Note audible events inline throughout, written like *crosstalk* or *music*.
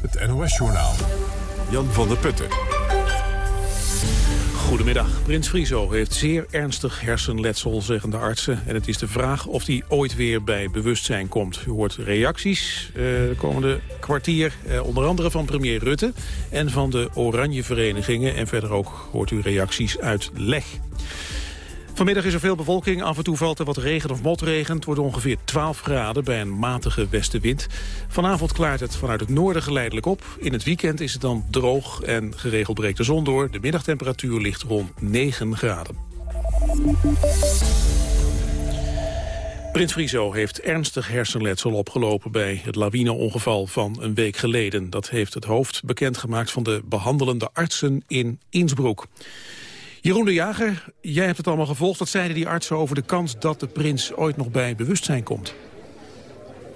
Het NOS-journaal. Jan van der Putten. Goedemiddag. Prins Friso heeft zeer ernstig hersenletsel, zeggen de artsen. En het is de vraag of hij ooit weer bij bewustzijn komt. U hoort reacties uh, de komende kwartier, uh, onder andere van premier Rutte... en van de Oranje Verenigingen. En verder ook hoort u reacties uit LEG. Vanmiddag is er veel bewolking. Af en toe valt er wat regen of motregen. Het wordt ongeveer 12 graden bij een matige westenwind. Vanavond klaart het vanuit het noorden geleidelijk op. In het weekend is het dan droog en geregeld breekt de zon door. De middagtemperatuur ligt rond 9 graden. Prins Friso heeft ernstig hersenletsel opgelopen bij het lawineongeval van een week geleden. Dat heeft het hoofd bekendgemaakt van de behandelende artsen in Innsbruck. Jeroen de Jager, jij hebt het allemaal gevolgd. Wat zeiden die artsen over de kans dat de prins ooit nog bij bewustzijn komt?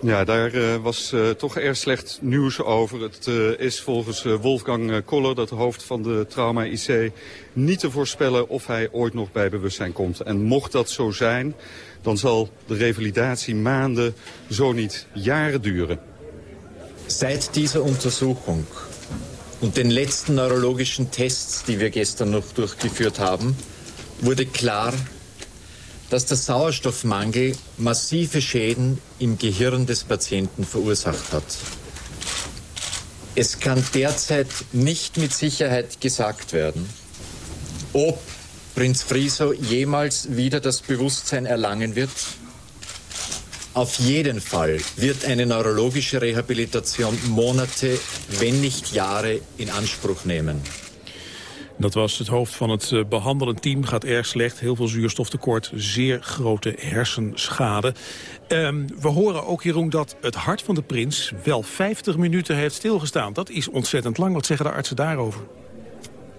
Ja, daar uh, was uh, toch erg slecht nieuws over. Het uh, is volgens Wolfgang Koller, dat hoofd van de trauma-IC, niet te voorspellen of hij ooit nog bij bewustzijn komt. En mocht dat zo zijn, dan zal de revalidatie maanden, zo niet jaren duren. Seit dieser Untersuchung und den letzten neurologischen Tests, die wir gestern noch durchgeführt haben, wurde klar, dass der Sauerstoffmangel massive Schäden im Gehirn des Patienten verursacht hat. Es kann derzeit nicht mit Sicherheit gesagt werden, ob Prinz Friso jemals wieder das Bewusstsein erlangen wird Auf jeden Fall wird eine neurologische Rehabilitation Monate, wenn nicht Jahre in Anspruch nemen. Dat was het hoofd van het eh, behandelend team. Gaat erg slecht, heel veel zuurstoftekort, zeer grote hersenschade. Um, we horen ook, Jeroen, dat het hart van de prins wel 50 minuten heeft stilgestaan. Dat is ontzettend lang. Wat zeggen de artsen daarover?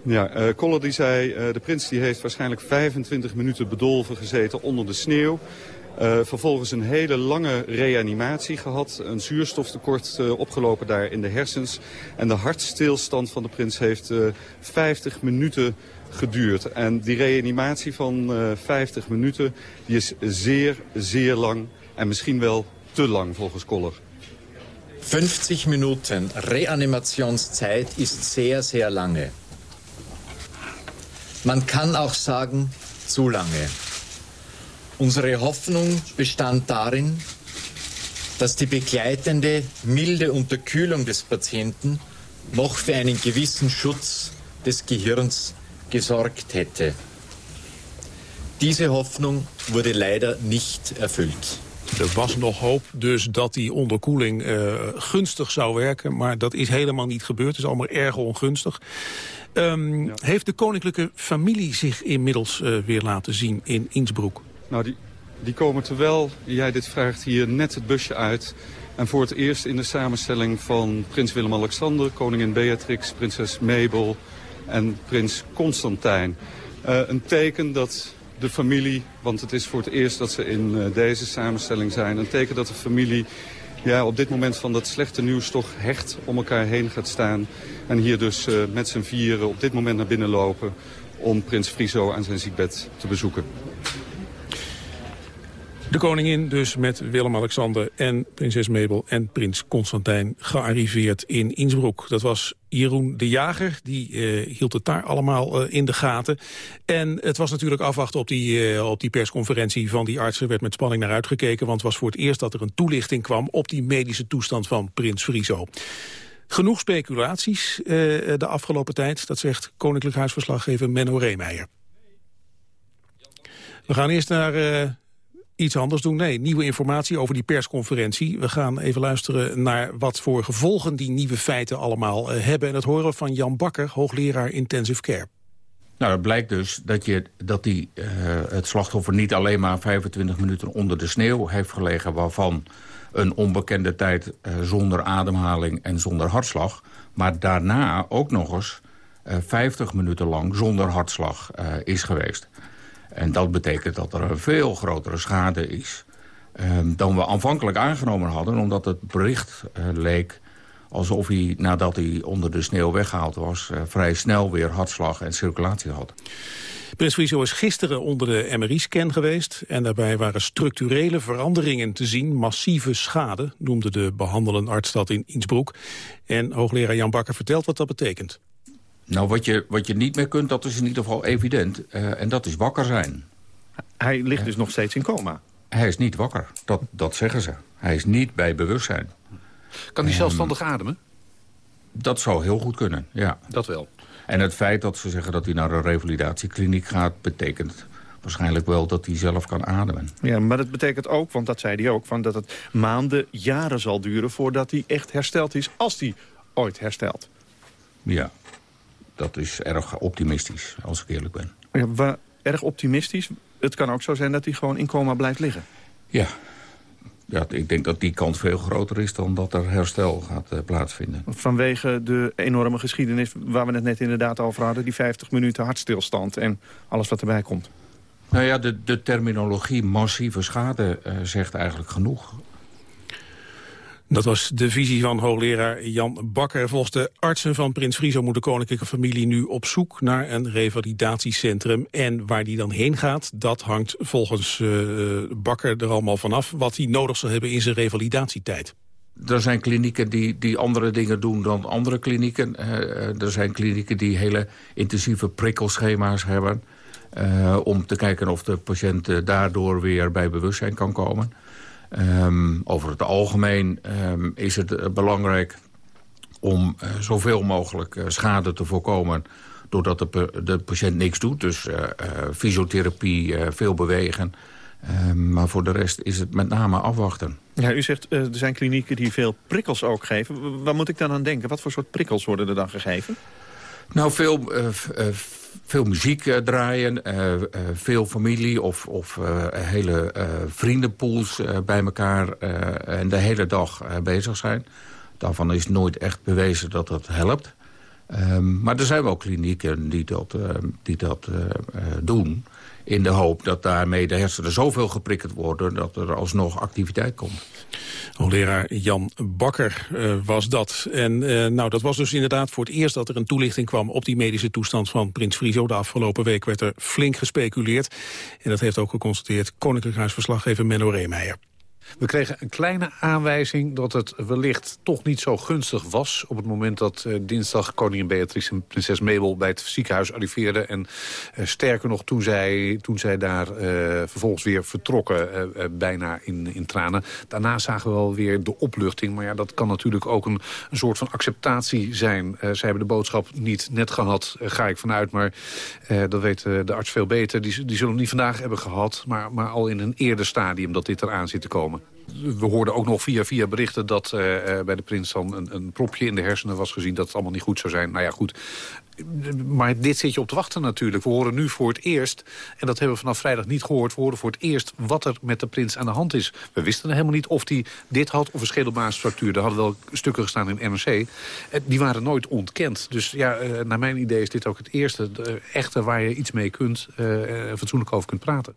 Ja, uh, die zei, uh, de prins die heeft waarschijnlijk 25 minuten bedolven gezeten onder de sneeuw. Uh, vervolgens een hele lange reanimatie gehad. Een zuurstoftekort uh, opgelopen daar in de hersens. En de hartstilstand van de prins heeft uh, 50 minuten geduurd. En die reanimatie van 50 minuten die is zeer, zeer lang. En misschien wel te lang volgens Koller. 50 Minuten Reanimationszeit ist sehr, sehr lange. Man kann auch sagen, zu lange. Unsere Hoffnung bestand darin, dass die begleitende milde Unterkühlung des Patienten noch für einen gewissen Schutz des Gehirns gesorgt hätte. Diese Hoffnung wurde leider nicht erfüllt. Er was nog hoop dus dat die onderkoeling uh, gunstig zou werken. Maar dat is helemaal niet gebeurd. Het is allemaal erg ongunstig. Um, ja. Heeft de koninklijke familie zich inmiddels uh, weer laten zien in Innsbruck? Nou, die, die komen terwijl jij dit vraagt hier net het busje uit. En voor het eerst in de samenstelling van prins Willem-Alexander, koningin Beatrix, prinses Mabel en prins Constantijn. Uh, een teken dat de familie, want het is voor het eerst dat ze in uh, deze samenstelling zijn... een teken dat de familie ja, op dit moment van dat slechte nieuws toch hecht om elkaar heen gaat staan. En hier dus uh, met z'n vieren op dit moment naar binnen lopen om prins Friso aan zijn ziekbed te bezoeken. De koningin dus met Willem-Alexander en prinses Mabel en prins Constantijn gearriveerd in Innsbruck. Dat was Jeroen de Jager, die uh, hield het daar allemaal uh, in de gaten. En het was natuurlijk afwachten op die, uh, op die persconferentie van die artsen. werd met spanning naar uitgekeken, want het was voor het eerst dat er een toelichting kwam op die medische toestand van prins Friso. Genoeg speculaties de afgelopen tijd, dat zegt Koninklijk Huisverslaggever Menno Reemeijer. We gaan eerst naar iets anders doen. Nee, nieuwe informatie over die persconferentie. We gaan even luisteren naar wat voor gevolgen die nieuwe feiten allemaal uh, hebben. En dat horen we van Jan Bakker, hoogleraar Intensive Care. Nou, het blijkt dus dat, je, dat die, uh, het slachtoffer niet alleen maar 25 minuten onder de sneeuw heeft gelegen... waarvan een onbekende tijd uh, zonder ademhaling en zonder hartslag... maar daarna ook nog eens 50 minuten lang zonder hartslag is geweest. En dat betekent dat er een veel grotere schade is... Um, dan we aanvankelijk aangenomen hadden... omdat het bericht uh, leek alsof hij, nadat hij onder de sneeuw weggehaald was... vrij snel weer hartslag en circulatie had. Prins Friso is gisteren onder de MRI-scan geweest... en daarbij waren structurele veranderingen te zien. Massieve schade, noemde de behandelende arts dat in Innsbruck. En hoogleraar Jan Bakker vertelt wat dat betekent. Nou, wat je, wat je niet meer kunt, dat is in ieder geval evident. Uh, en dat is wakker zijn. Hij ligt dus nog steeds in coma? Hij is niet wakker, dat, dat zeggen ze. Hij is niet bij bewustzijn. Kan hij zelfstandig ademen? Dat zou heel goed kunnen, ja. Dat wel. En het feit dat ze zeggen dat hij naar een revalidatiekliniek gaat... betekent waarschijnlijk wel dat hij zelf kan ademen. Ja, maar dat betekent ook, want dat zei hij ook... Van dat het maanden, jaren zal duren voordat hij echt hersteld is... als hij ooit herstelt. Ja, dat is erg optimistisch, als ik eerlijk ben. Ja, erg optimistisch? Het kan ook zo zijn dat hij gewoon in coma blijft liggen. Ja, ja, ik denk dat die kans veel groter is dan dat er herstel gaat uh, plaatsvinden. Vanwege de enorme geschiedenis waar we het net inderdaad over hadden... die 50 minuten hartstilstand en alles wat erbij komt. Nou ja, de, de terminologie massieve schade uh, zegt eigenlijk genoeg. Dat was de visie van hoogleraar Jan Bakker. Volgens de artsen van Prins Friso moet de koninklijke familie nu op zoek naar een revalidatiecentrum. En waar die dan heen gaat, dat hangt volgens uh, Bakker er allemaal vanaf. Wat hij nodig zal hebben in zijn revalidatietijd. Er zijn klinieken die, die andere dingen doen dan andere klinieken. Uh, er zijn klinieken die hele intensieve prikkelschema's hebben... Om te kijken of de patiënt daardoor weer bij bewustzijn kan komen. Um, over het algemeen um, is het uh, belangrijk om uh, zoveel mogelijk uh, schade te voorkomen doordat de, de patiënt niks doet. Dus fysiotherapie, veel bewegen. Um, maar voor de rest is het met name afwachten. Ja, u zegt er zijn klinieken die veel prikkels ook geven. Waar moet ik dan aan denken? Wat voor soort prikkels worden er dan gegeven? Nou, veel veel muziek uh, draaien, uh, uh, veel familie of, of hele vriendenpools bij elkaar en de hele dag bezig zijn. Daarvan is nooit echt bewezen dat dat helpt. Um, maar er zijn wel klinieken die dat, die dat doen in de hoop dat daarmee de hersenen zoveel geprikkeld worden... dat er alsnog activiteit komt. Hoogleraar Jan Bakker uh, was dat. En uh, nou, dat was dus inderdaad voor het eerst dat er een toelichting kwam... op die medische toestand van Prins Friso. De afgelopen week werd er flink gespeculeerd. En dat heeft ook geconstateerd Koninklijk Huisverslaggever Menno Reemeijer. We kregen een kleine aanwijzing dat het wellicht toch niet zo gunstig was... op het moment dat uh, dinsdag koningin Beatrix en prinses Mabel bij het ziekenhuis arriveerden. En uh, sterker nog, toen zij, toen zij daar uh, vervolgens weer vertrokken, bijna in, in tranen. Daarna zagen we wel weer de opluchting. Maar ja, dat kan natuurlijk ook een, een soort van acceptatie zijn. zij hebben de boodschap niet net gehad, ga ik vanuit. Maar dat weet de arts veel beter. Die, die zullen niet vandaag hebben gehad, maar, maar al in een eerder stadium dat dit eraan zit te komen we hoorden ook nog via via berichten dat uh, bij de prins dan een, een, propje in de hersenen was gezien... dat het allemaal niet goed zou zijn. Nou ja, goed. Maar dit zit je op te wachten natuurlijk. We horen nu voor het eerst, en dat hebben we vanaf vrijdag niet gehoord... we horen voor het eerst wat er met de prins aan de hand is. We wisten helemaal niet of hij dit had of een schedelbasisfractuur. Er hadden wel stukken gestaan in NRC. Die waren nooit ontkend. Dus ja, naar mijn idee is dit ook het eerste echte waar je iets mee kunt... Fatsoenlijk over kunt praten.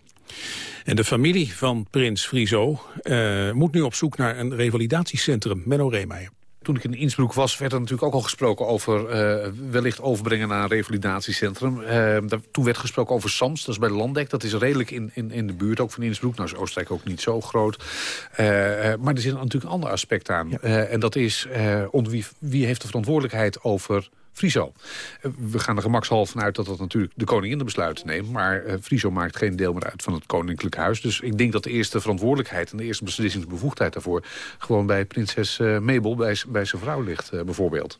En de familie van prins Friso uh, moet nu op zoek naar een revalidatiecentrum. Menno Reemeijer. Toen ik in Innsbruck was, werd er natuurlijk ook al gesproken over uh, wellicht overbrengen naar een revalidatiecentrum. Uh, toen werd gesproken over Sams, dat is bij Landek. Dat is redelijk in, in, in de buurt ook van Innsbruck. Nou is Oostenrijk ook niet zo groot. Uh, maar er zit natuurlijk een ander aspect aan. Ja. en dat is onder wie, wie heeft de verantwoordelijkheid over Friso. Eh, we gaan er gemakshalve vanuit dat dat natuurlijk de koningin de besluiten neemt. Maar uh, Friso maakt geen deel meer uit van het koninklijk huis. Dus ik denk dat de eerste verantwoordelijkheid en de eerste beslissingsbevoegdheid daarvoor... gewoon bij prinses uh, Mabel, bij, bij zijn vrouw ligt bijvoorbeeld.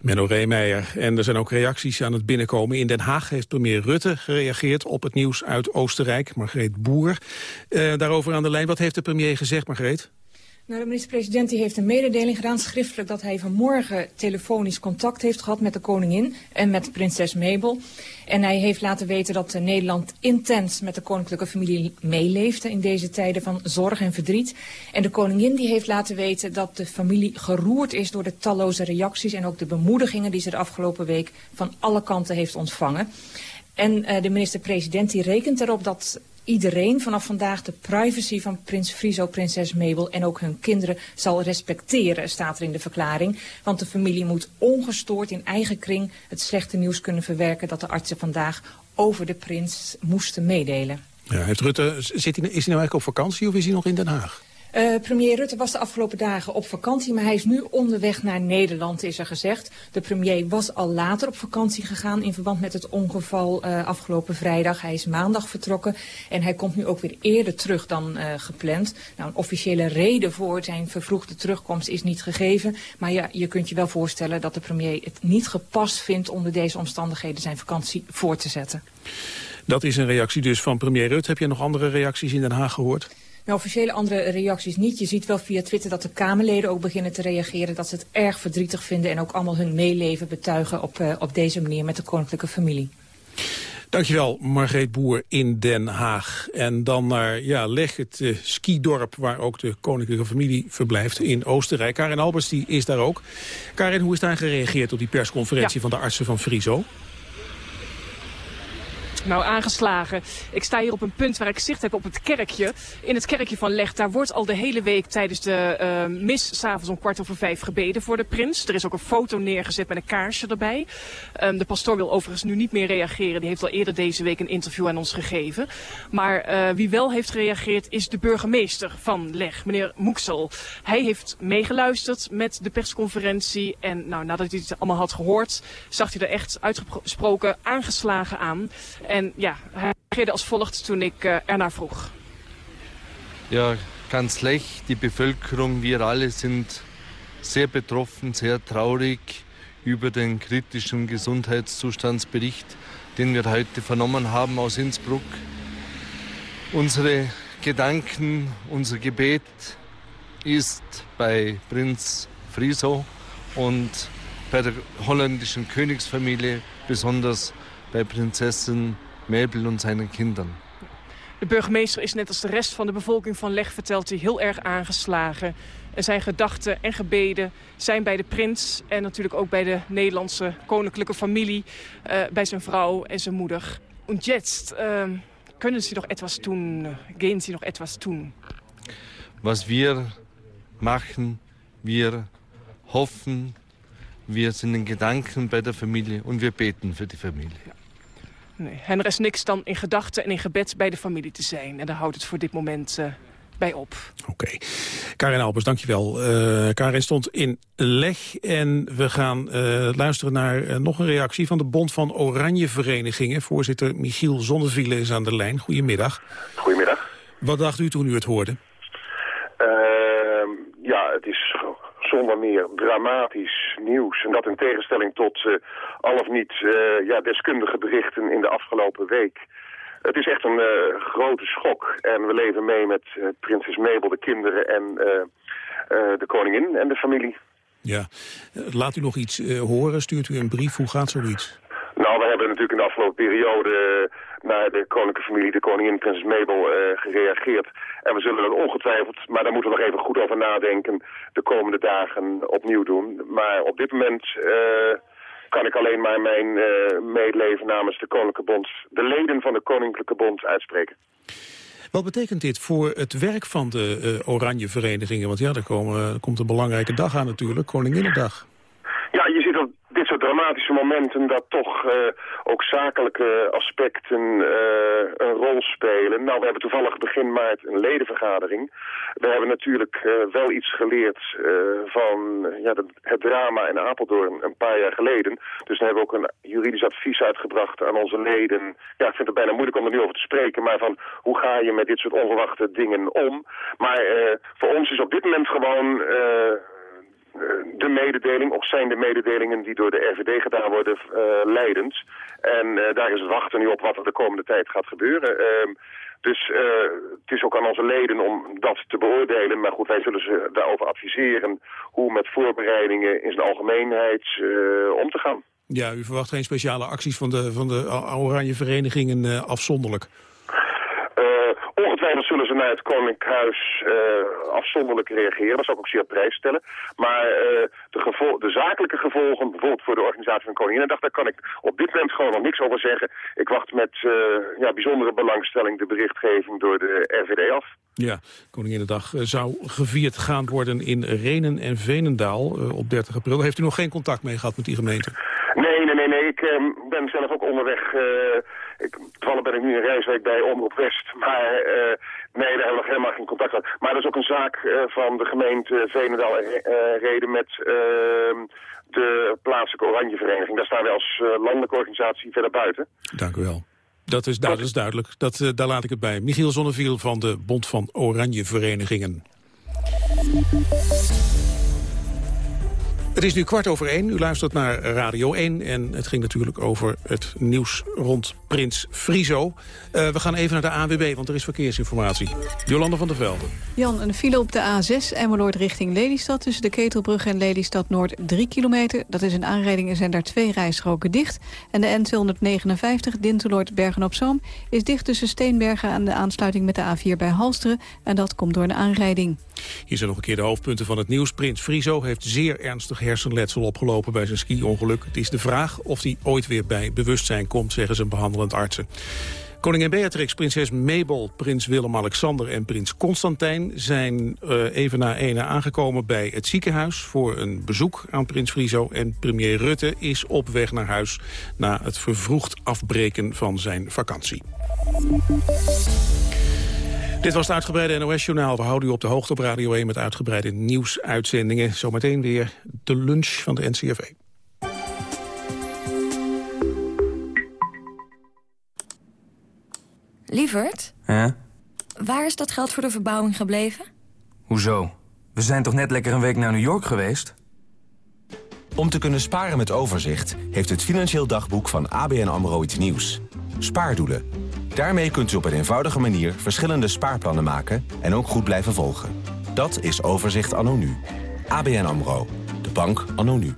Menno Reemeijer. En er zijn ook reacties aan het binnenkomen. In Den Haag heeft premier Rutte gereageerd op het nieuws uit Oostenrijk. Margreet Boer. daarover aan de lijn. Wat heeft de premier gezegd, Margreet? Nou, de minister-president heeft een mededeling gedaan, schriftelijk, dat hij vanmorgen telefonisch contact heeft gehad met de koningin en met prinses Mabel. En hij heeft laten weten dat Nederland intens met de koninklijke familie meeleefde in deze tijden van zorg en verdriet. En de koningin die heeft laten weten dat de familie geroerd is door de talloze reacties en ook de bemoedigingen die ze de afgelopen week van alle kanten heeft ontvangen. En uh, de minister-president rekent erop dat iedereen vanaf vandaag de privacy van prins Friso, prinses Mabel en ook hun kinderen zal respecteren, staat er in de verklaring. Want de familie moet ongestoord in eigen kring het slechte nieuws kunnen verwerken dat de artsen vandaag over de prins moesten meedelen. Ja, heeft Rutte, zit hij, is hij nou eigenlijk op vakantie of is hij nog in Den Haag? Uh, premier Rutte was de afgelopen dagen op vakantie, maar hij is nu onderweg naar Nederland, is er gezegd. De premier was al later op vakantie gegaan in verband met het ongeval uh, afgelopen vrijdag. Hij is maandag vertrokken en hij komt nu ook weer eerder terug dan uh, gepland. Nou, een officiële reden voor zijn vervroegde terugkomst is niet gegeven. Maar ja, je kunt je wel voorstellen dat de premier het niet gepast vindt onder deze omstandigheden zijn vakantie voor te zetten. Dat is een reactie dus van premier Rutte. Heb je nog andere reacties in Den Haag gehoord? Nou, officiële andere reacties niet. Je ziet wel via Twitter dat de Kamerleden ook beginnen te reageren... dat ze het erg verdrietig vinden en ook allemaal hun meeleven betuigen... op, uh, op deze manier met de koninklijke familie. Dankjewel, Margreet Boer in Den Haag. En dan naar ja, Leg, het uh, skidorp waar ook de koninklijke familie verblijft in Oostenrijk. Karin Albers die is daar ook. Karin, hoe is daar gereageerd op die persconferentie ja. van de artsen van Friso? Nou, aangeslagen. Ik sta hier op een punt waar ik zicht heb op het kerkje. In het kerkje van Leg, daar wordt al de hele week tijdens de uh, mis... s'avonds om kwart over vijf gebeden voor de prins. Er is ook een foto neergezet met een kaarsje erbij. Um, de pastoor wil overigens nu niet meer reageren. Die heeft al eerder deze week een interview aan ons gegeven. Maar uh, wie wel heeft gereageerd is de burgemeester van Leg, meneer Moeksel. Hij heeft meegeluisterd met de persconferentie. En nou, nadat hij het allemaal had gehoord, zag hij er echt uitgesproken aangeslagen aan... En ja, hij reageerde als volgt toen ik uh, ernaar vroeg. Ja, ganz schlecht. Die Bevölkerung, wir alle sind sehr betroffen, sehr traurig über den kritischen Gesundheitszustandsbericht, den wir heute vernommen haben aus Innsbruck. Unsere Gedanken, unser Gebet ist bei Prinz Friso und bei der holländischen Königsfamilie, besonders bij prinsessen Mabel en zijn kinderen. De burgemeester is net als de rest van de bevolking van Leg, vertelt hij, heel erg aangeslagen. En zijn gedachten en gebeden zijn bij de prins en natuurlijk ook bij de Nederlandse koninklijke familie, uh, bij zijn vrouw en zijn moeder. En jetzt uh, kunnen ze nog etwas doen, gehen ze nog etwas doen. Was wir machen, wir hoffen, wir sind in Gedanken bei der Familie und wir beten für die Familie. Ja. Nee, en er is niks dan in gedachten en in gebed bij de familie te zijn. En daar houdt het voor dit moment uh, bij op. Oké. Okay. Karin Albers, dankjewel. Uh, Karin stond in leg en we gaan uh, luisteren naar nog een reactie van de Bond van Oranje Verenigingen. Voorzitter Michiel Zonneviele is aan de lijn. Goedemiddag. Goedemiddag. Wat dacht u toen u het hoorde? Ehm, ja, het is zonder meer dramatisch nieuws. En dat in tegenstelling tot uh, al of niet uh, ja, deskundige berichten in de afgelopen week. Het is echt een uh, grote schok. En we leven mee met prinses Mabel, de kinderen en de koningin en de familie. Ja, laat u nog iets horen? Stuurt u een brief? Hoe gaat zoiets? Nou, we hebben natuurlijk in de afgelopen periode naar de koninklijke familie, de koningin prinses Mabel, uh, gereageerd. En we zullen dat ongetwijfeld, maar daar moeten we nog even goed over nadenken, de komende dagen opnieuw doen. Maar op dit moment uh, kan ik alleen maar mijn uh, medeleven namens de Koninklijke Bond, de leden van de Koninklijke Bond uitspreken. Wat betekent dit voor het werk van de uh, Oranje Verenigingen? Want ja, er, komen, er komt een belangrijke dag aan natuurlijk, Koninginnedag. Ja, je ziet dat dit soort dramatische momenten dat toch uh, ook zakelijke aspecten uh, een rol spelen. Nou, we hebben toevallig begin maart een ledenvergadering. We hebben natuurlijk uh, wel iets geleerd van ja, het drama in Apeldoorn een paar jaar geleden. Dus dan hebben we ook een juridisch advies uitgebracht aan onze leden. Ja, ik vind het bijna moeilijk om er nu over te spreken, maar van hoe ga je met dit soort onverwachte dingen om? Maar voor ons is op dit moment gewoon de mededeling, of zijn de mededelingen die door de RVD gedaan worden, uh, leidend. En uh, daar is het wachten nu op wat er de komende tijd gaat gebeuren. Uh, dus het is ook aan onze leden om dat te beoordelen. Maar goed, wij zullen ze daarover adviseren hoe met voorbereidingen in zijn algemeenheid om te gaan. Ja, u verwacht geen speciale acties van de, van de oranje verenigingen afzonderlijk? Ze vanuit Koninklijk Huis afzonderlijk reageren. Dat zou ik ook zeer prijs stellen. Maar de, de zakelijke gevolgen, bijvoorbeeld voor de organisatie van Koninginnedag, daar kan ik op dit moment gewoon nog niks over zeggen. Ik wacht met ja, bijzondere belangstelling de berichtgeving door de RVD af. Ja, Koninginnedag zou gevierd gaan worden in Renen en Venendaal op 30 april. Heeft u nog geen contact mee gehad met die gemeente? Nee, nee, nee, nee. Ik ben zelf ook onderweg ik, toevallig ben ik nu in reisweek bij Omroep West. Maar uh, nee, daar hebben we nog helemaal geen contact gehad. Maar dat is ook een zaak uh, van de gemeente Veenendaal uh, reden met ehm, de plaatselijke Oranjevereniging. Daar staan we als landelijke organisatie verder buiten. Dank u wel. Dat is, dat is duidelijk. Dat, daar laat ik het bij. Michiel Zonneviel van de Bond van Oranjeverenigingen. Het is nu kwart over één. U luistert naar Radio 1 en het ging natuurlijk over het nieuws rond Prins Friso. Uh, we gaan even naar de ANWB, want er is verkeersinformatie. Jolanda van der Velde. Jan, een file op de A6 Emmeloord richting Lelystad... tussen de Ketelbrug en Lelystad Noord 3 kilometer. Dat is een aanrijding en zijn daar twee rijstroken dicht. En de N259 Dinteloord Bergen-op-Zoom... is dicht tussen Steenbergen aan de aansluiting met de A4 bij Halsteren. En dat komt door een aanrijding. Hier zijn nog een keer de hoofdpunten van het nieuws. Prins Friso heeft zeer ernstig hersenletsel opgelopen bij zijn ski-ongeluk. Het is de vraag of hij ooit weer bij bewustzijn komt, zeggen zijn behandelend artsen. Koningin Beatrix, prinses Mabel, prins Willem-Alexander en prins Constantijn... zijn uh, even na ene aangekomen bij het ziekenhuis voor een bezoek aan prins Friso. En premier Rutte is op weg naar huis na het vervroegd afbreken van zijn vakantie. Dit was het uitgebreide NOS-journaal. We houden u op de hoogte op Radio 1 met uitgebreide nieuwsuitzendingen. Zometeen weer de lunch van de NCRV. Lievert? Ja? Waar is dat geld voor de verbouwing gebleven? Hoezo? We zijn toch net lekker een week naar New York geweest? Om te kunnen sparen met overzicht... heeft het Financieel Dagboek van ABN AMRO iets nieuws. Spaardoelen Daarmee kunt u op een eenvoudige manier verschillende spaarplannen maken en ook goed blijven volgen. Dat is Overzicht Anno Nu. ABN AMRO. De bank Anno Nu.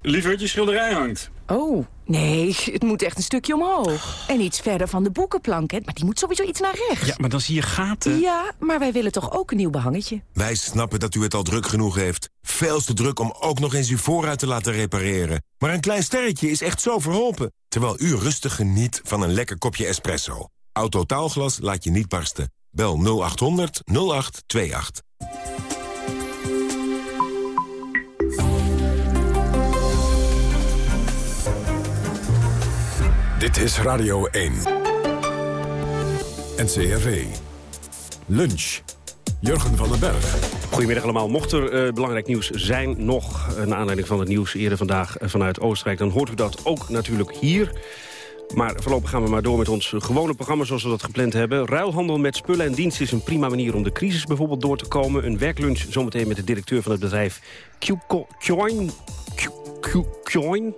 Liever je schilderij hangt. Oh, nee, het moet echt een stukje omhoog. En iets verder van de boekenplank, hè? maar die moet sowieso iets naar rechts. Ja, maar dan zie je gaten. Ja, maar wij willen toch ook een nieuw behangetje? Wij snappen dat u het al druk genoeg heeft. Veel te druk om ook nog eens uw voorruit te laten repareren. Maar een klein sterretje is echt zo verholpen. Terwijl u rustig geniet van een lekker kopje espresso. Autotaalglas laat je niet barsten. Bel 0800 0828. Dit is Radio 1. NCRV. Lunch. Jurgen van den Berg. Goedemiddag allemaal. Mocht er uh, belangrijk nieuws zijn nog... Uh, naar aanleiding van het nieuws eerder vandaag uh, vanuit Oostenrijk... dan hoort u dat ook natuurlijk hier. Maar voorlopig gaan we maar door met ons gewone programma zoals we dat gepland hebben. Ruilhandel met spullen en diensten is een prima manier om de crisis bijvoorbeeld door te komen. Een werklunch zometeen met de directeur van het bedrijf Qcoin. Qcoin?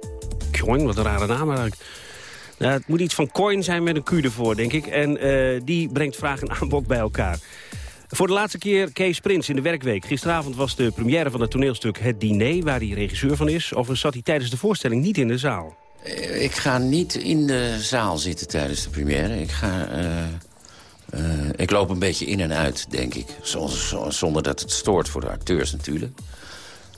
Qcoin, wat een rare naam eigenlijk. Het moet iets van coin zijn met een Q ervoor, denk ik. En die brengt vraag en aanbod bij elkaar. Voor de laatste keer Kees Prins in de werkweek. Gisteravond was de première van het toneelstuk Het Diner... waar hij regisseur van is. Overigens zat hij tijdens de voorstelling niet in de zaal. Eh, ik ga niet in de zaal zitten tijdens de première. Ik ga... Uh, uh, ik loop een beetje in en uit, denk ik. Zonder dat het stoort voor de acteurs natuurlijk.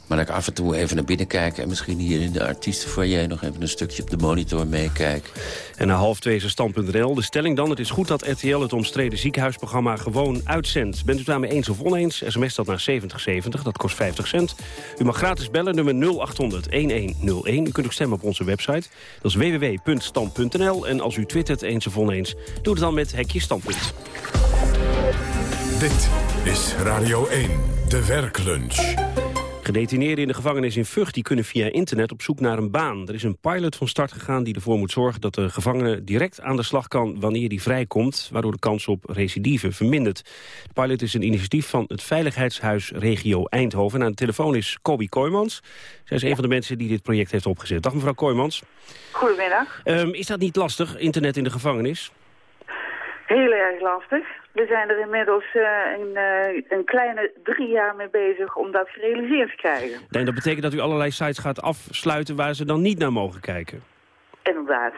Maar dat ik af en toe even naar binnen kijk... en misschien hier in de artiestenfoyer nog even een stukje op de monitor meekijk. En na half twee is stand.nl. De stelling dan, het is goed dat RTL het omstreden ziekenhuisprogramma gewoon uitzendt. Bent u daarmee eens of oneens? SMS dat naar 7070, dat kost 50 cent. U mag gratis bellen, nummer 0800-1101. U kunt ook stemmen op onze website. Dat is www.stand.nl. En als u twittert eens of oneens, doe het dan met Hekje Standpunt. Dit is Radio 1, de werklunch. Gedetineerden in de gevangenis in Vught die kunnen via internet op zoek naar een baan. Er is een pilot van start gegaan die ervoor moet zorgen dat de gevangene direct aan de slag kan wanneer die vrijkomt, waardoor de kans op recidive vermindert. De pilot is een initiatief van het Veiligheidshuis Regio Eindhoven. En aan de telefoon is Kobi Kooijmans. Zij is een van de mensen die dit project heeft opgezet. Dag mevrouw Kooijmans. Goedemiddag. Um, is dat niet lastig, internet in de gevangenis? Heel erg lastig. We zijn er inmiddels uh, een, uh, een, kleine drie jaar mee bezig om dat gerealiseerd te krijgen. En dat betekent dat u allerlei sites gaat afsluiten waar ze dan niet naar mogen kijken? Inderdaad.